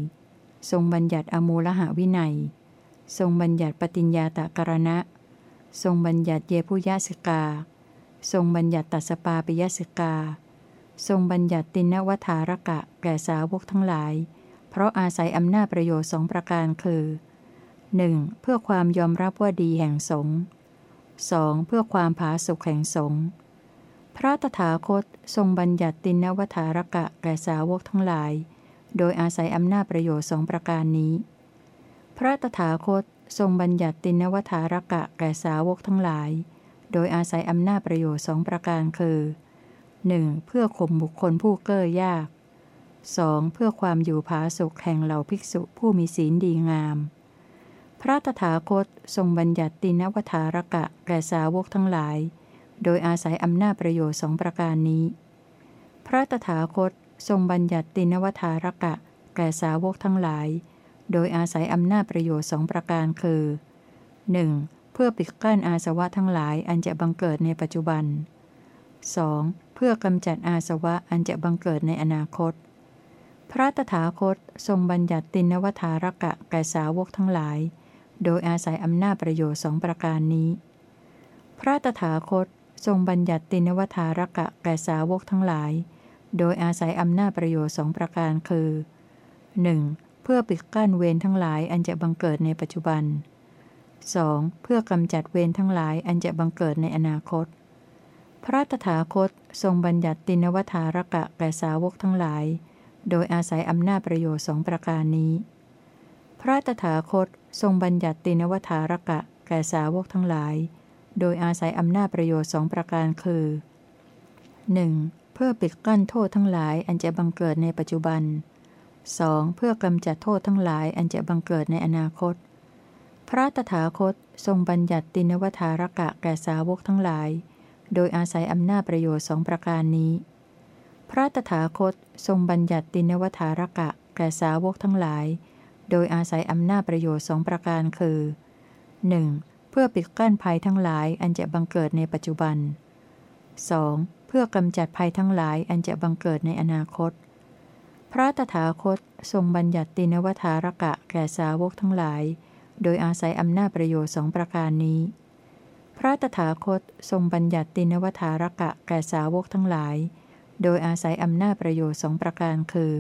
ทรงบัญญัติอมูลหะวินัย ทรงบัญญัติปฏิญญาตะกรณะ ทรงบัญญัติเยพุยสิกา ทรงบัญญัติตัสปาปิยสิกา ทรงบัญญัติตินวัฏารกะแก่สาวกทั้งหลาย เพราะอาศัยอำนาจประโยชน์สองประการคือ 1. เพื่อความยอมรับว่าดีแห่งสงฆ์ 2. เพื่อความผาสุกแห่งสงฆ์พระตถาคตทรงบัญญัติตินวัฏารกะแก่สาวกทั้งหลาย โดยอาศัยอำนาจประโยชน์สองประการนี้ ระตถาคตทรงบัญญัติตินวัฏารกะแก่สาวกทั้งหลาย โดยอาศัยอำนาจประโยชน์สองประการคือ 1. เพื่อข่มบุคคลผู้เก้อยาก 2. เพื่อความอยู่ผาสุกแห่งเหล่าภิกษุผู้มีศีลดีงาม พระตถาคตทรงบัญญัติตินวัฏารกะแก่สาวกทั้งหลาย โดยอาศัยอำนาจประโยชน์สองประการนี้ พระตถาคตทรงบัญญัติตินวัฏารกะแก่สาวกทั้งหลาย โดยอาศัยอำนาจประโยชน์สองประการคือ 1. เพื่อปิดกั้นอาสวะทั้งหลายอันจะบังเกิดในปัจจุบัน 2. เพื่อกำจัดอาสวะอันจะบังเกิดในอนาคต พระตถาคตทรงบัญญัติตินวัฏารกะแก่สาวกทั้งหลาย โดยอาศัยอำนาจประโยชน์สองประการนี้ พระตถาคตทรงบัญญัติตินวัฏารกะแก่สาวกทั้งหลาย โดยอาศัยอำนาจประโยชน์สองประการคือ 1. เพื่อปิดกั้นเวรทั้งหลายอันจะบังเกิดในปัจจุบัน 2. เพื่อกำจัดเวรทั้งหลายอันจะบังเกิดในอนาคต พระตถาคตทรงบัญญัติตินวัฏารกะแก่สาวกทั้งหลาย โดยอาศัยอำนาจประโยชน์สองประการนี้ พระตถาคตทรงบัญญัติตินวัฏารกะแก่สาวกทั้งหลาย โดยอาศัยอำนาจประโยชน์สองประการคือ 1. เพื่อปิดกั้นโทษทั้งหลายอันจะบังเกิดในปัจจุบัน 2. เพื่อกำจัดโทษทั้งหลายอันจะบังเกิดในอนาคต พระตถาคตทรงบัญญัติตินวัฏารกะแก่สาวกทั้งหลาย โดยอาศัยอำนาจประโยชน์สองประการนี้ พระตถาคตทรงบัญญัติตินวัฏารกะแก่สาวกทั้งหลาย โดยอาศัยอำนาจประโยชน์สองประการคือ 1. เพื่อปิดกั้นภัยทั้งหลายอันจะบังเกิดในปัจจุบัน 2. เพื่อกำจัดภัยทั้งหลายอันจะบังเกิดในอนาคต พระตถาคตทรงบัญญัติตินวัฏารกะแก่สาวกทั้งหลาย โดยอาศัยอำนาจประโยชน์สองประการนี้ พระตถาคตทรงบัญญัติตินวัฏารกะแก่สาวกทั้งหลาย โดยอาศัยอำนาจประโยชน์สองประการคือ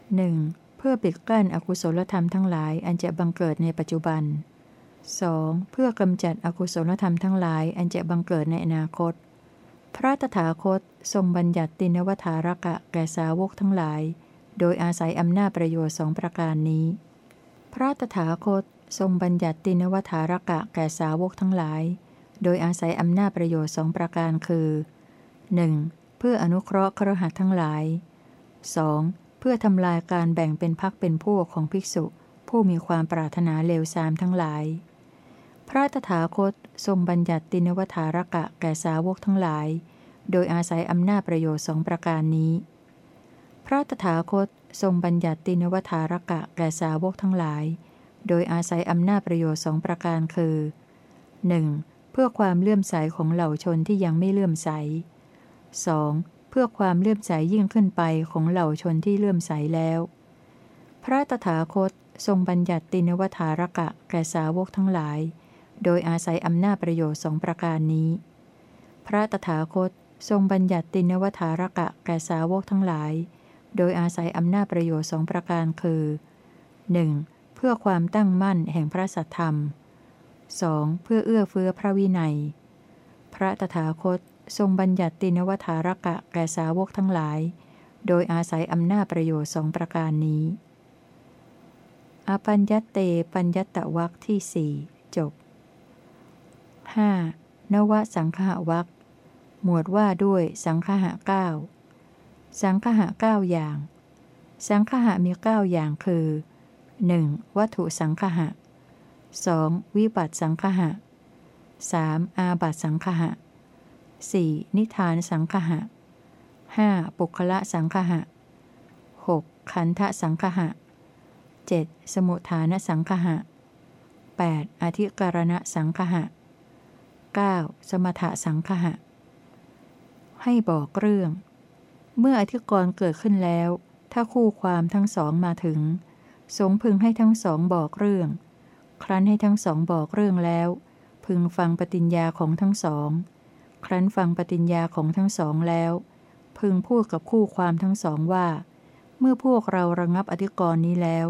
1. เพื่อปิดกั้นอกุศลธรรมทั้งหลายอันจะบังเกิดในปัจจุบัน 2. เพื่อกำจัดอกุศลธรรมทั้งหลายอันจะบังเกิดในอนาคต พระตถาคตทรงบัญญัติตินวัฏารกะแก่สาวกทั้งหลาย โดยอาศัยอำนาจประโยชน์สองประการนี้ พระตถาคตทรงบัญญัติตินวัฏารกะแก่สาวกทั้งหลาย โดยอาศัยอำนาจประโยชน์สองประการคือ 1. เพื่ออนุเคราะห์ครหัสทั้งหลาย 2. เพื่อทำลายการแบ่งเป็นพักเป็นพวกของภิกษุ ผู้มีความปรารถนาเลวทรามทั้งหลาย พระตถาคตทรงบัญญัติตินวัฏารกะแก่สาวกทั้งหลาย โดยอาศัยอำนาจประโยชน์สองประการนี้ ระตถาคตทรงบัญญัติตินวธารกะแก่สาวกทั้งหลาย โดยอาศัยอำนาจประโยชน์สองประการคือ 1. เพื่อความเลื่อมใสของเหล่าชนที่ยังไม่เลื่อมใส 2. เพื่อความเลื่อมใสยิ่งขึ้นไปของเหล่าชนที่เลื่อมใสแล้ว พระตถาคตทรงบัญญัติตินวธารกะแก่สาวกทั้งหลาย โดยอาศัยอำนาจประโยชน์สองประการนี้ พระตถาคตทรงบัญญัติตินวธารกะแก่สาวกทั้งหลาย โดยอาศัยอำนาจประโยชน์สองประการคือ 1. เพื่อความตั้งมั่นแห่งพระสัทธรรม 2. เพื่อเอื้อเฟื้อพระวินัย พระตถาคตทรงบัญญัติตินวธารกะแก่สาวกทั้งหลาย โดยอาศัยอำนาจประโยชน์สองประการนี้ อปัญญเตปัญญตวักที่สี่จบ 5. นวสังฆวักหมวดว่าด้วยสังฆะเก้า สังฆะเก้าอย่าง สังฆะมีเก้าอย่างคือ 1. วัตถุสังฆะ 2. วิบัติสังฆะ 3. อาบัตสังฆะ 4. นิทานสังฆะ 5. ปุคละสังฆะ 6. ขันธสังฆะ 7. สมุทฐานสังฆะ 8. อธิการณสังฆะ 9. สมถะสังฆะให้บอกเรื่อง เมื่ออธิกรณ์เกิดขึ้นแล้ว ถ้าคู่ความทั้งสองมาถึง สงพึงให้ทั้งสองบอกเรื่อง ครั้นให้ทั้งสองบอกเรื่องแล้ว พึงฟังปฏิญญาของทั้งสอง ครั้นฟังปฏิญญาของทั้งสองแล้ว พึงพูดกับคู่ความทั้งสองว่า เมื่อพวกเราระงับอธิกรณ์นี้แล้ว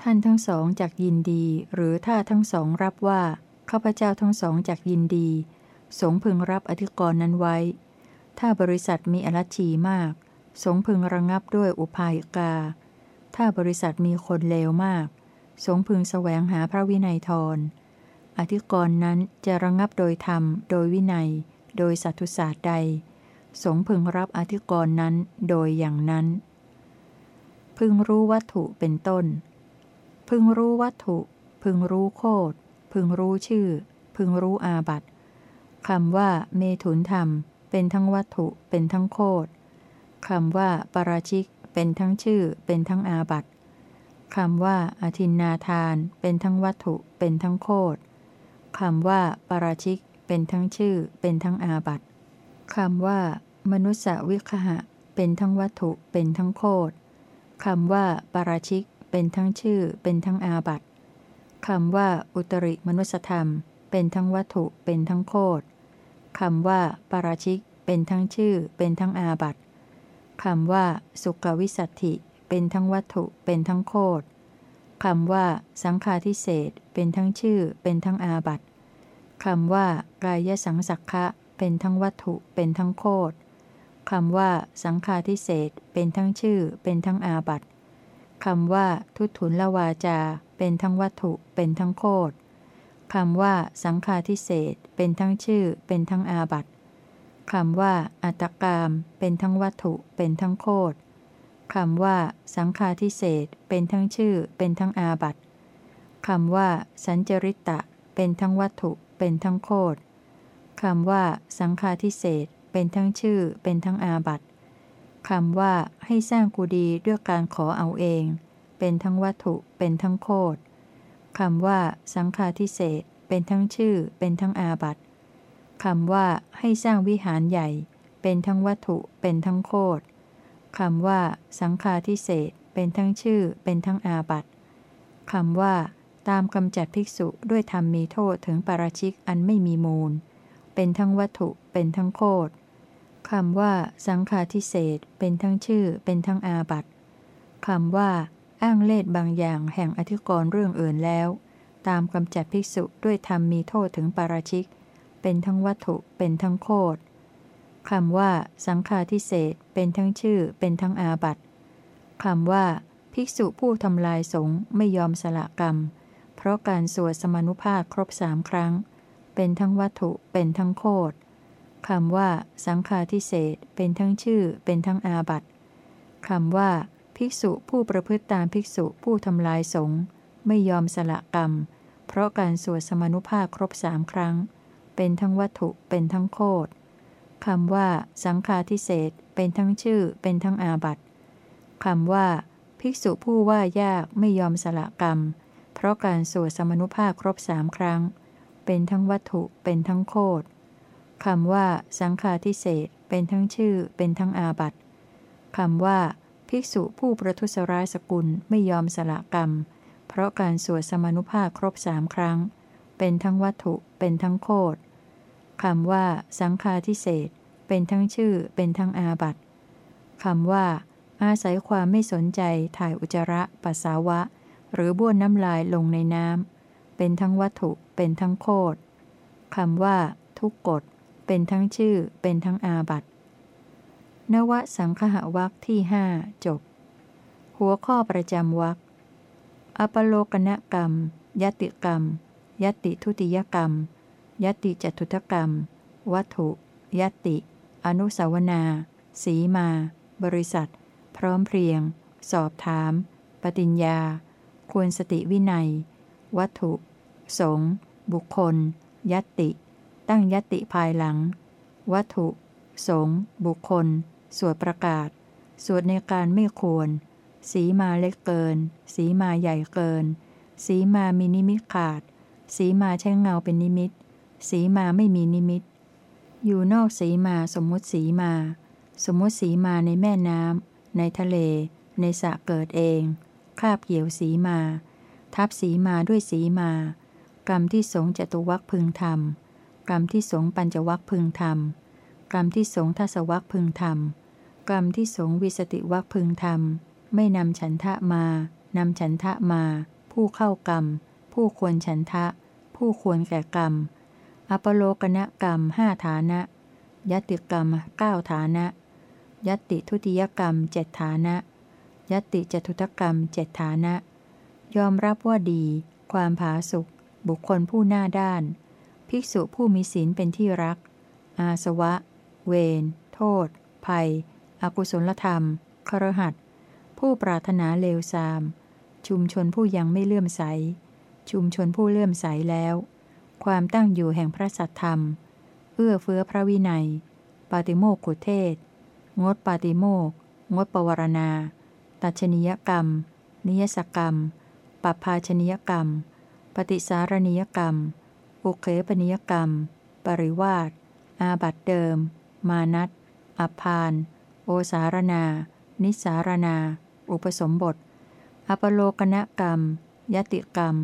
ท่านทั้งสองจากยินดี หรือถ้าทั้งสองรับว่าข้าพเจ้าทั้งสองจากยินดี สงพึงรับอธิกรณ์นั้นไว้ ถ้าบริษัทมีอรัชีมาก สงพึงระงงับด้วยอุปายกา ถ้าบริษัทมีคนเลวมาก สงพึงแสวงหาพระวินัยทร อธิกรณ์นั้นจะระงงับโดยธรรม โดยวินัย โดยสัตุศาสตร์ใด สงพึงรับอธิกรณ์นั้นโดยอย่างนั้น พึงรู้วัตถุเป็นต้น พึงรู้วัตถุ พึงรู้โคดพึงรู้ชื่อ พึงรู้อาบัตคำว่าเมถุนธรรม เป็นทั้งวัตถุ เป็นทั้งโคดคำว่าปราชิก เป็นทั้งชื่อ เป็นทั้งอาบัตคำว่าอธินนาทาน เป็นทั้งวัตถุ เป็นทั้งโคดคำว่าปราชิก เป็นทั้งชื่อ เป็นทั้งอาบัตคำว่า มนุษวิคหะ เป็นทั้งวัตถุ เป็นทั้งโคดคำว่าปราชิก เป็นทั้งชื่อ เป็นทั้งอาบัตคำว่าอุตริมนุสธรรม เป็นทั้งวัตถุ เป็นทั้งโคด คำว่าปราชิกเป็นทั้งชื่อเป็นทั้งอาบัตคำว่า สุกวิสัตถิ เป็นทั้งวัตถุเป็นทั้งโคดคำว่า สังฆาทิเศษเป็นทั้งชื่อเป็นทั้งอาบัตคำว่ากายสังสักขะเป็นทั้งวัตถุเป็นทั้งโคดคำว่า สังฆาทิเศษเป็นทั้งชื่อเป็นทั้งอาบัตคำว่า ทุตุนละวาจา เป็นทั้งวัตถุเป็นทั้งโคด คำว่า สังฆาทิเศษเป็นทั้งชื่อ เป็นทั้งอาบัติคำว่า อัตกาม เป็นทั้งวัตถุ เป็นทั้งโคดคำว่า สังฆาทิเศษเป็นทั้งชื่อ เป็นทั้งอาบัติคำว่า สัญจริตะ เป็นทั้งวัตถุ เป็นทั้งโคดคำว่า สังฆาทิเศษเป็นทั้งชื่อ เป็นทั้งอาบัติคำว่าให้สร้างกุดีด้วยการขอเอาเอง เป็นทั้งวัตถุ เป็นทั้งโคด คำว่า สังฆาทิเศษเป็นทั้งชื่อ เป็นทั้งอาบัตคำว่าให้สร้างวิหารใหญ่ เป็นทั้งวัตถุ เป็นทั้งโคดคำว่า สังฆาทิเศษเป็นทั้งชื่อ เป็นทั้งอาบัตคำว่า ตามกำจัดภิกษุด้วยธรรมมีโทษถึงปราชิกอันไม่มีมูล เป็นทั้งวัตถุ เป็นทั้งโคดคำว่า สังฆาทิเศษเป็นทั้งชื่อ เป็นทั้งอาบัตคำว่า อ้างเลดบางอย่างแห่งอธิกรณ์เรื่องอื่นแล้ว ตามกำจัดภิกษุด้วยธรรมมีโทษถึงปาราชิก เป็นทั้งวัตถุเป็นทั้งโคดคำว่าสังฆาทิเศษเป็นทั้งชื่อเป็นทั้งอาบัตคำว่า ภิกษุผู้ทำลายสงฆ์ไม่ยอมสละกรรม เพราะการสวดสมนุภาพครบสามครั้ง เป็นทั้งวัตถุเป็นทั้งโคดคำว่า สังฆาทิเศษเป็นทั้งชื่อเป็นทั้งอาบัตคำว่า ภิกษุผู้ประพฤติตามภิกษุผู้ทำลายสงฆ์ไม่ยอมสละกรรม เพราะการสวดสมนุภาพครบสามครั้ง เป็นทั้งวัตถุเป็นทั้งโคดคำว่า สังฆาทิเศษเป็นทั้งชื่อเป็นทั้งอาบัตคำว่า ภิกษุผู้ว่ายากไม่ยอมสละกรรม เพราะการสวดสมนุภาพครบสามครั้ง เป็นทั้งวัตถุเป็นทั้งโคดคำว่า สังฆาทิเศษเป็นทั้งชื่อเป็นทั้งอาบัตคำว่า ภิกษุผู้ประทุษร้ายสกุลไม่ยอมสละกรรม เพราะการสวดสมนุภาพครบสามครั้ง เป็นทั้งวัตถุเป็นทั้งโคดคำว่า สังฆาทิเศษเป็นทั้งชื่อเป็นทั้งอาบัตคำว่า อาศัยความไม่สนใจถ่ายอุจจาระปัสสาวะ หรือบ้วนน้ำลายลงในน้ำเป็นทั้งวัตถุเป็นทั้งโคดคำว่า ทุกกฎเป็นทั้งชื่อเป็นทั้งอาบัต นวสังคหวักที่หจบ หัวข้อประจำวักอปโลกนกรรม ยติกรรม ยติทุติยกรรม ยติจตุถกรรม วัตถุ ยติ อนุสาวนา สีมา บริษัท พร้อมเพรียง สอบถาม ปฏิญญา ควรสติวินัย วัตถุ สงบุคคล ยติ ตั้งยติภายหลัง วัตถุ สงบุคคล สวดประกาศ สวดในการไม่ควร สีมาเล็กเกิน สีมาใหญ่เกิน สีมามีนิมิตขาด สีมาใช้เงาเป็นนิมิต สีมาไม่มีนิมิต อยู่นอกสีมาสมมุติสีมา สมมุติสีมาในแม่น้ำในทะเล ในสระเกิดเอง คาบเกี่ยวสีมา ทับสีมาด้วยสีมา กรรมที่สงจตุวักพึงทำกรรมที่สงปัญจวักพึงทำ กรรมที่สงทัศวักพึงทำกรรมที่สงวิสติวักพึงทำไม่นำฉันทะมานำฉันทะมา ผู้เข้ากรรม ผู้ควรฉันทะ ผู้ควรแก่กรรม อปโลกนกรรมห้าฐานะยติกรรมเก้าฐานะยติทุติยกรรมเจ็ดฐานะยติจตุตกรรมเจ็ดฐานะ ยอมรับว่าดี ความผาสุกบุคคลผู้หน้าด้าน ภิกษุผู้มีศีลเป็นที่รัก อาสวะ เวร โทษ ภัย อกุศลธรรม ครหัสผู้ปรารถนาเลวทราม ชุมชนผู้ยังไม่เลื่อมใส ชุมชนผู้เลื่อมใสแล้ว ความตั้งอยู่แห่งพระสัทธรรม เอื้อเฟื้อพระวินัย ปาติโมกขุเทศ งดปาติโมก งดปวารณา ตัชนียกรรม นิยสกรรม ปัภาชนียกรรม ปฏิสารณียกรรม อุเคปนิยกรรม ปริวาสอาบัตเดิม มานัตอภาน โอสารณานิสารณาอุปสมบท อปโลกนกรรม ยติกรรม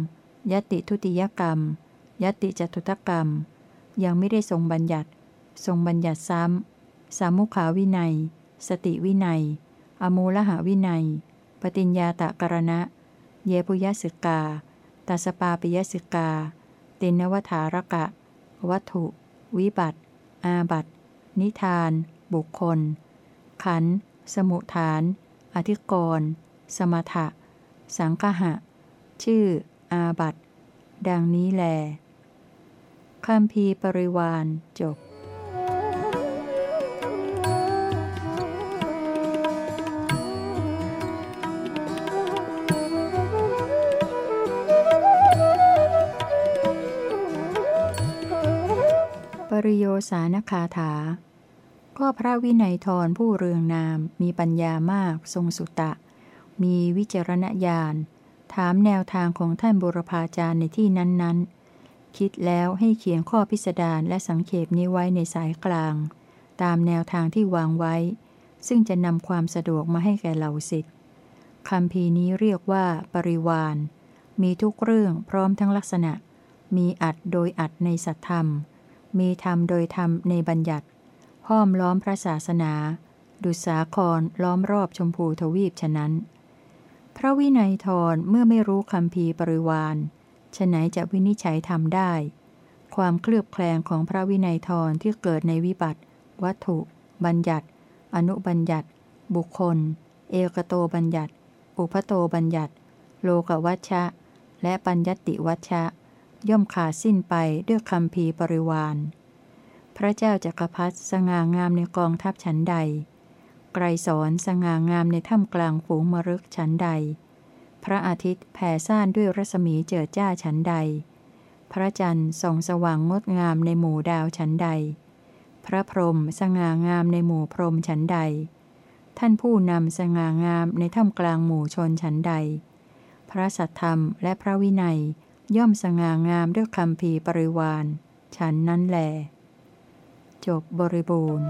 ยติทุติยกรรม ยติจตุตกรรม ยังไม่ได้ทรงบัญญัติ ทรงบัญญัติซ้ำสามุขาวินัย สติวินัย อมูลหาวินัย ปฏิญญาตะกรณะ เยปุยสิกาตัสปาปิยสิกา ตินวถารกะ วัตถุ วิบัติ อาบัติ นิทาน บุคคล ขัน สมุทฐาน อธิกรณ์สมถะ สังคหะ ชื่อ อาบัตดังนี้แลคำพีปริวานจบ ริโยสานคาถา ก็พระวินัยทรผู้เรืองนาม มีปัญญามาก ทรงสุตะ มีวิจารณญาณ ถามแนวทางของท่านบุรพาจารย์ในที่นั้นๆ คิดแล้วให้เขียนข้อพิสดารและสังเขปนี้ไว้ในสายกลาง ตามแนวทางที่วางไว้ ซึ่งจะนำความสะดวกมาให้แก่เหล่าสิทธิ์คำพีนี้เรียกว่า ปริวาน มีทุกเรื่องพร้อมทั้งลักษณะ มีอัดโดยอัดในสัตธรรม มีธรรมโดยธรรมในบัญญัติ ห้อมล้อมพระศาสนา ดุสาครล้อมรอบชมพูทวีปฉะนั้น พระวินัยทรเมื่อไม่รู้คำพีปริวานฉะไหนจะวินิจฉัยทำได้ ความเคลือบแคลงของพระวินัยทรที่เกิดในวิบัติ วัตถุ บัญญัติ อนุบัญญัติ บุคคล เอกโตบัญญัติ อุพโตบัญญัติ โลกวัชชะ และปัญญติวัชชะ ย่อมขาดสิ้นไปด้วยคำพีปริวาน พระเจ้าจักรพรรดิสง่างามในกองทัพฉันใด ไกรสอนสง่างามในถ้ำกลางฝูงมรึกฉันใด พระอาทิตย์แผ่ซ่านด้วยรัศมีเจิดจ้าฉันใด พระจันทร์ส่องสว่างงดงามในหมู่ดาวฉันใด พระพรหมสง่างามในหมู่พรหมฉันใด ท่านผู้นำสง่างามในถ้ำกลางหมู่ชนฉันใด พระสัทธรรมและพระวินัย ย่อมสง่างามด้วยคำพีปริวาน ฉันนั้นแหลจบบริบูรณ์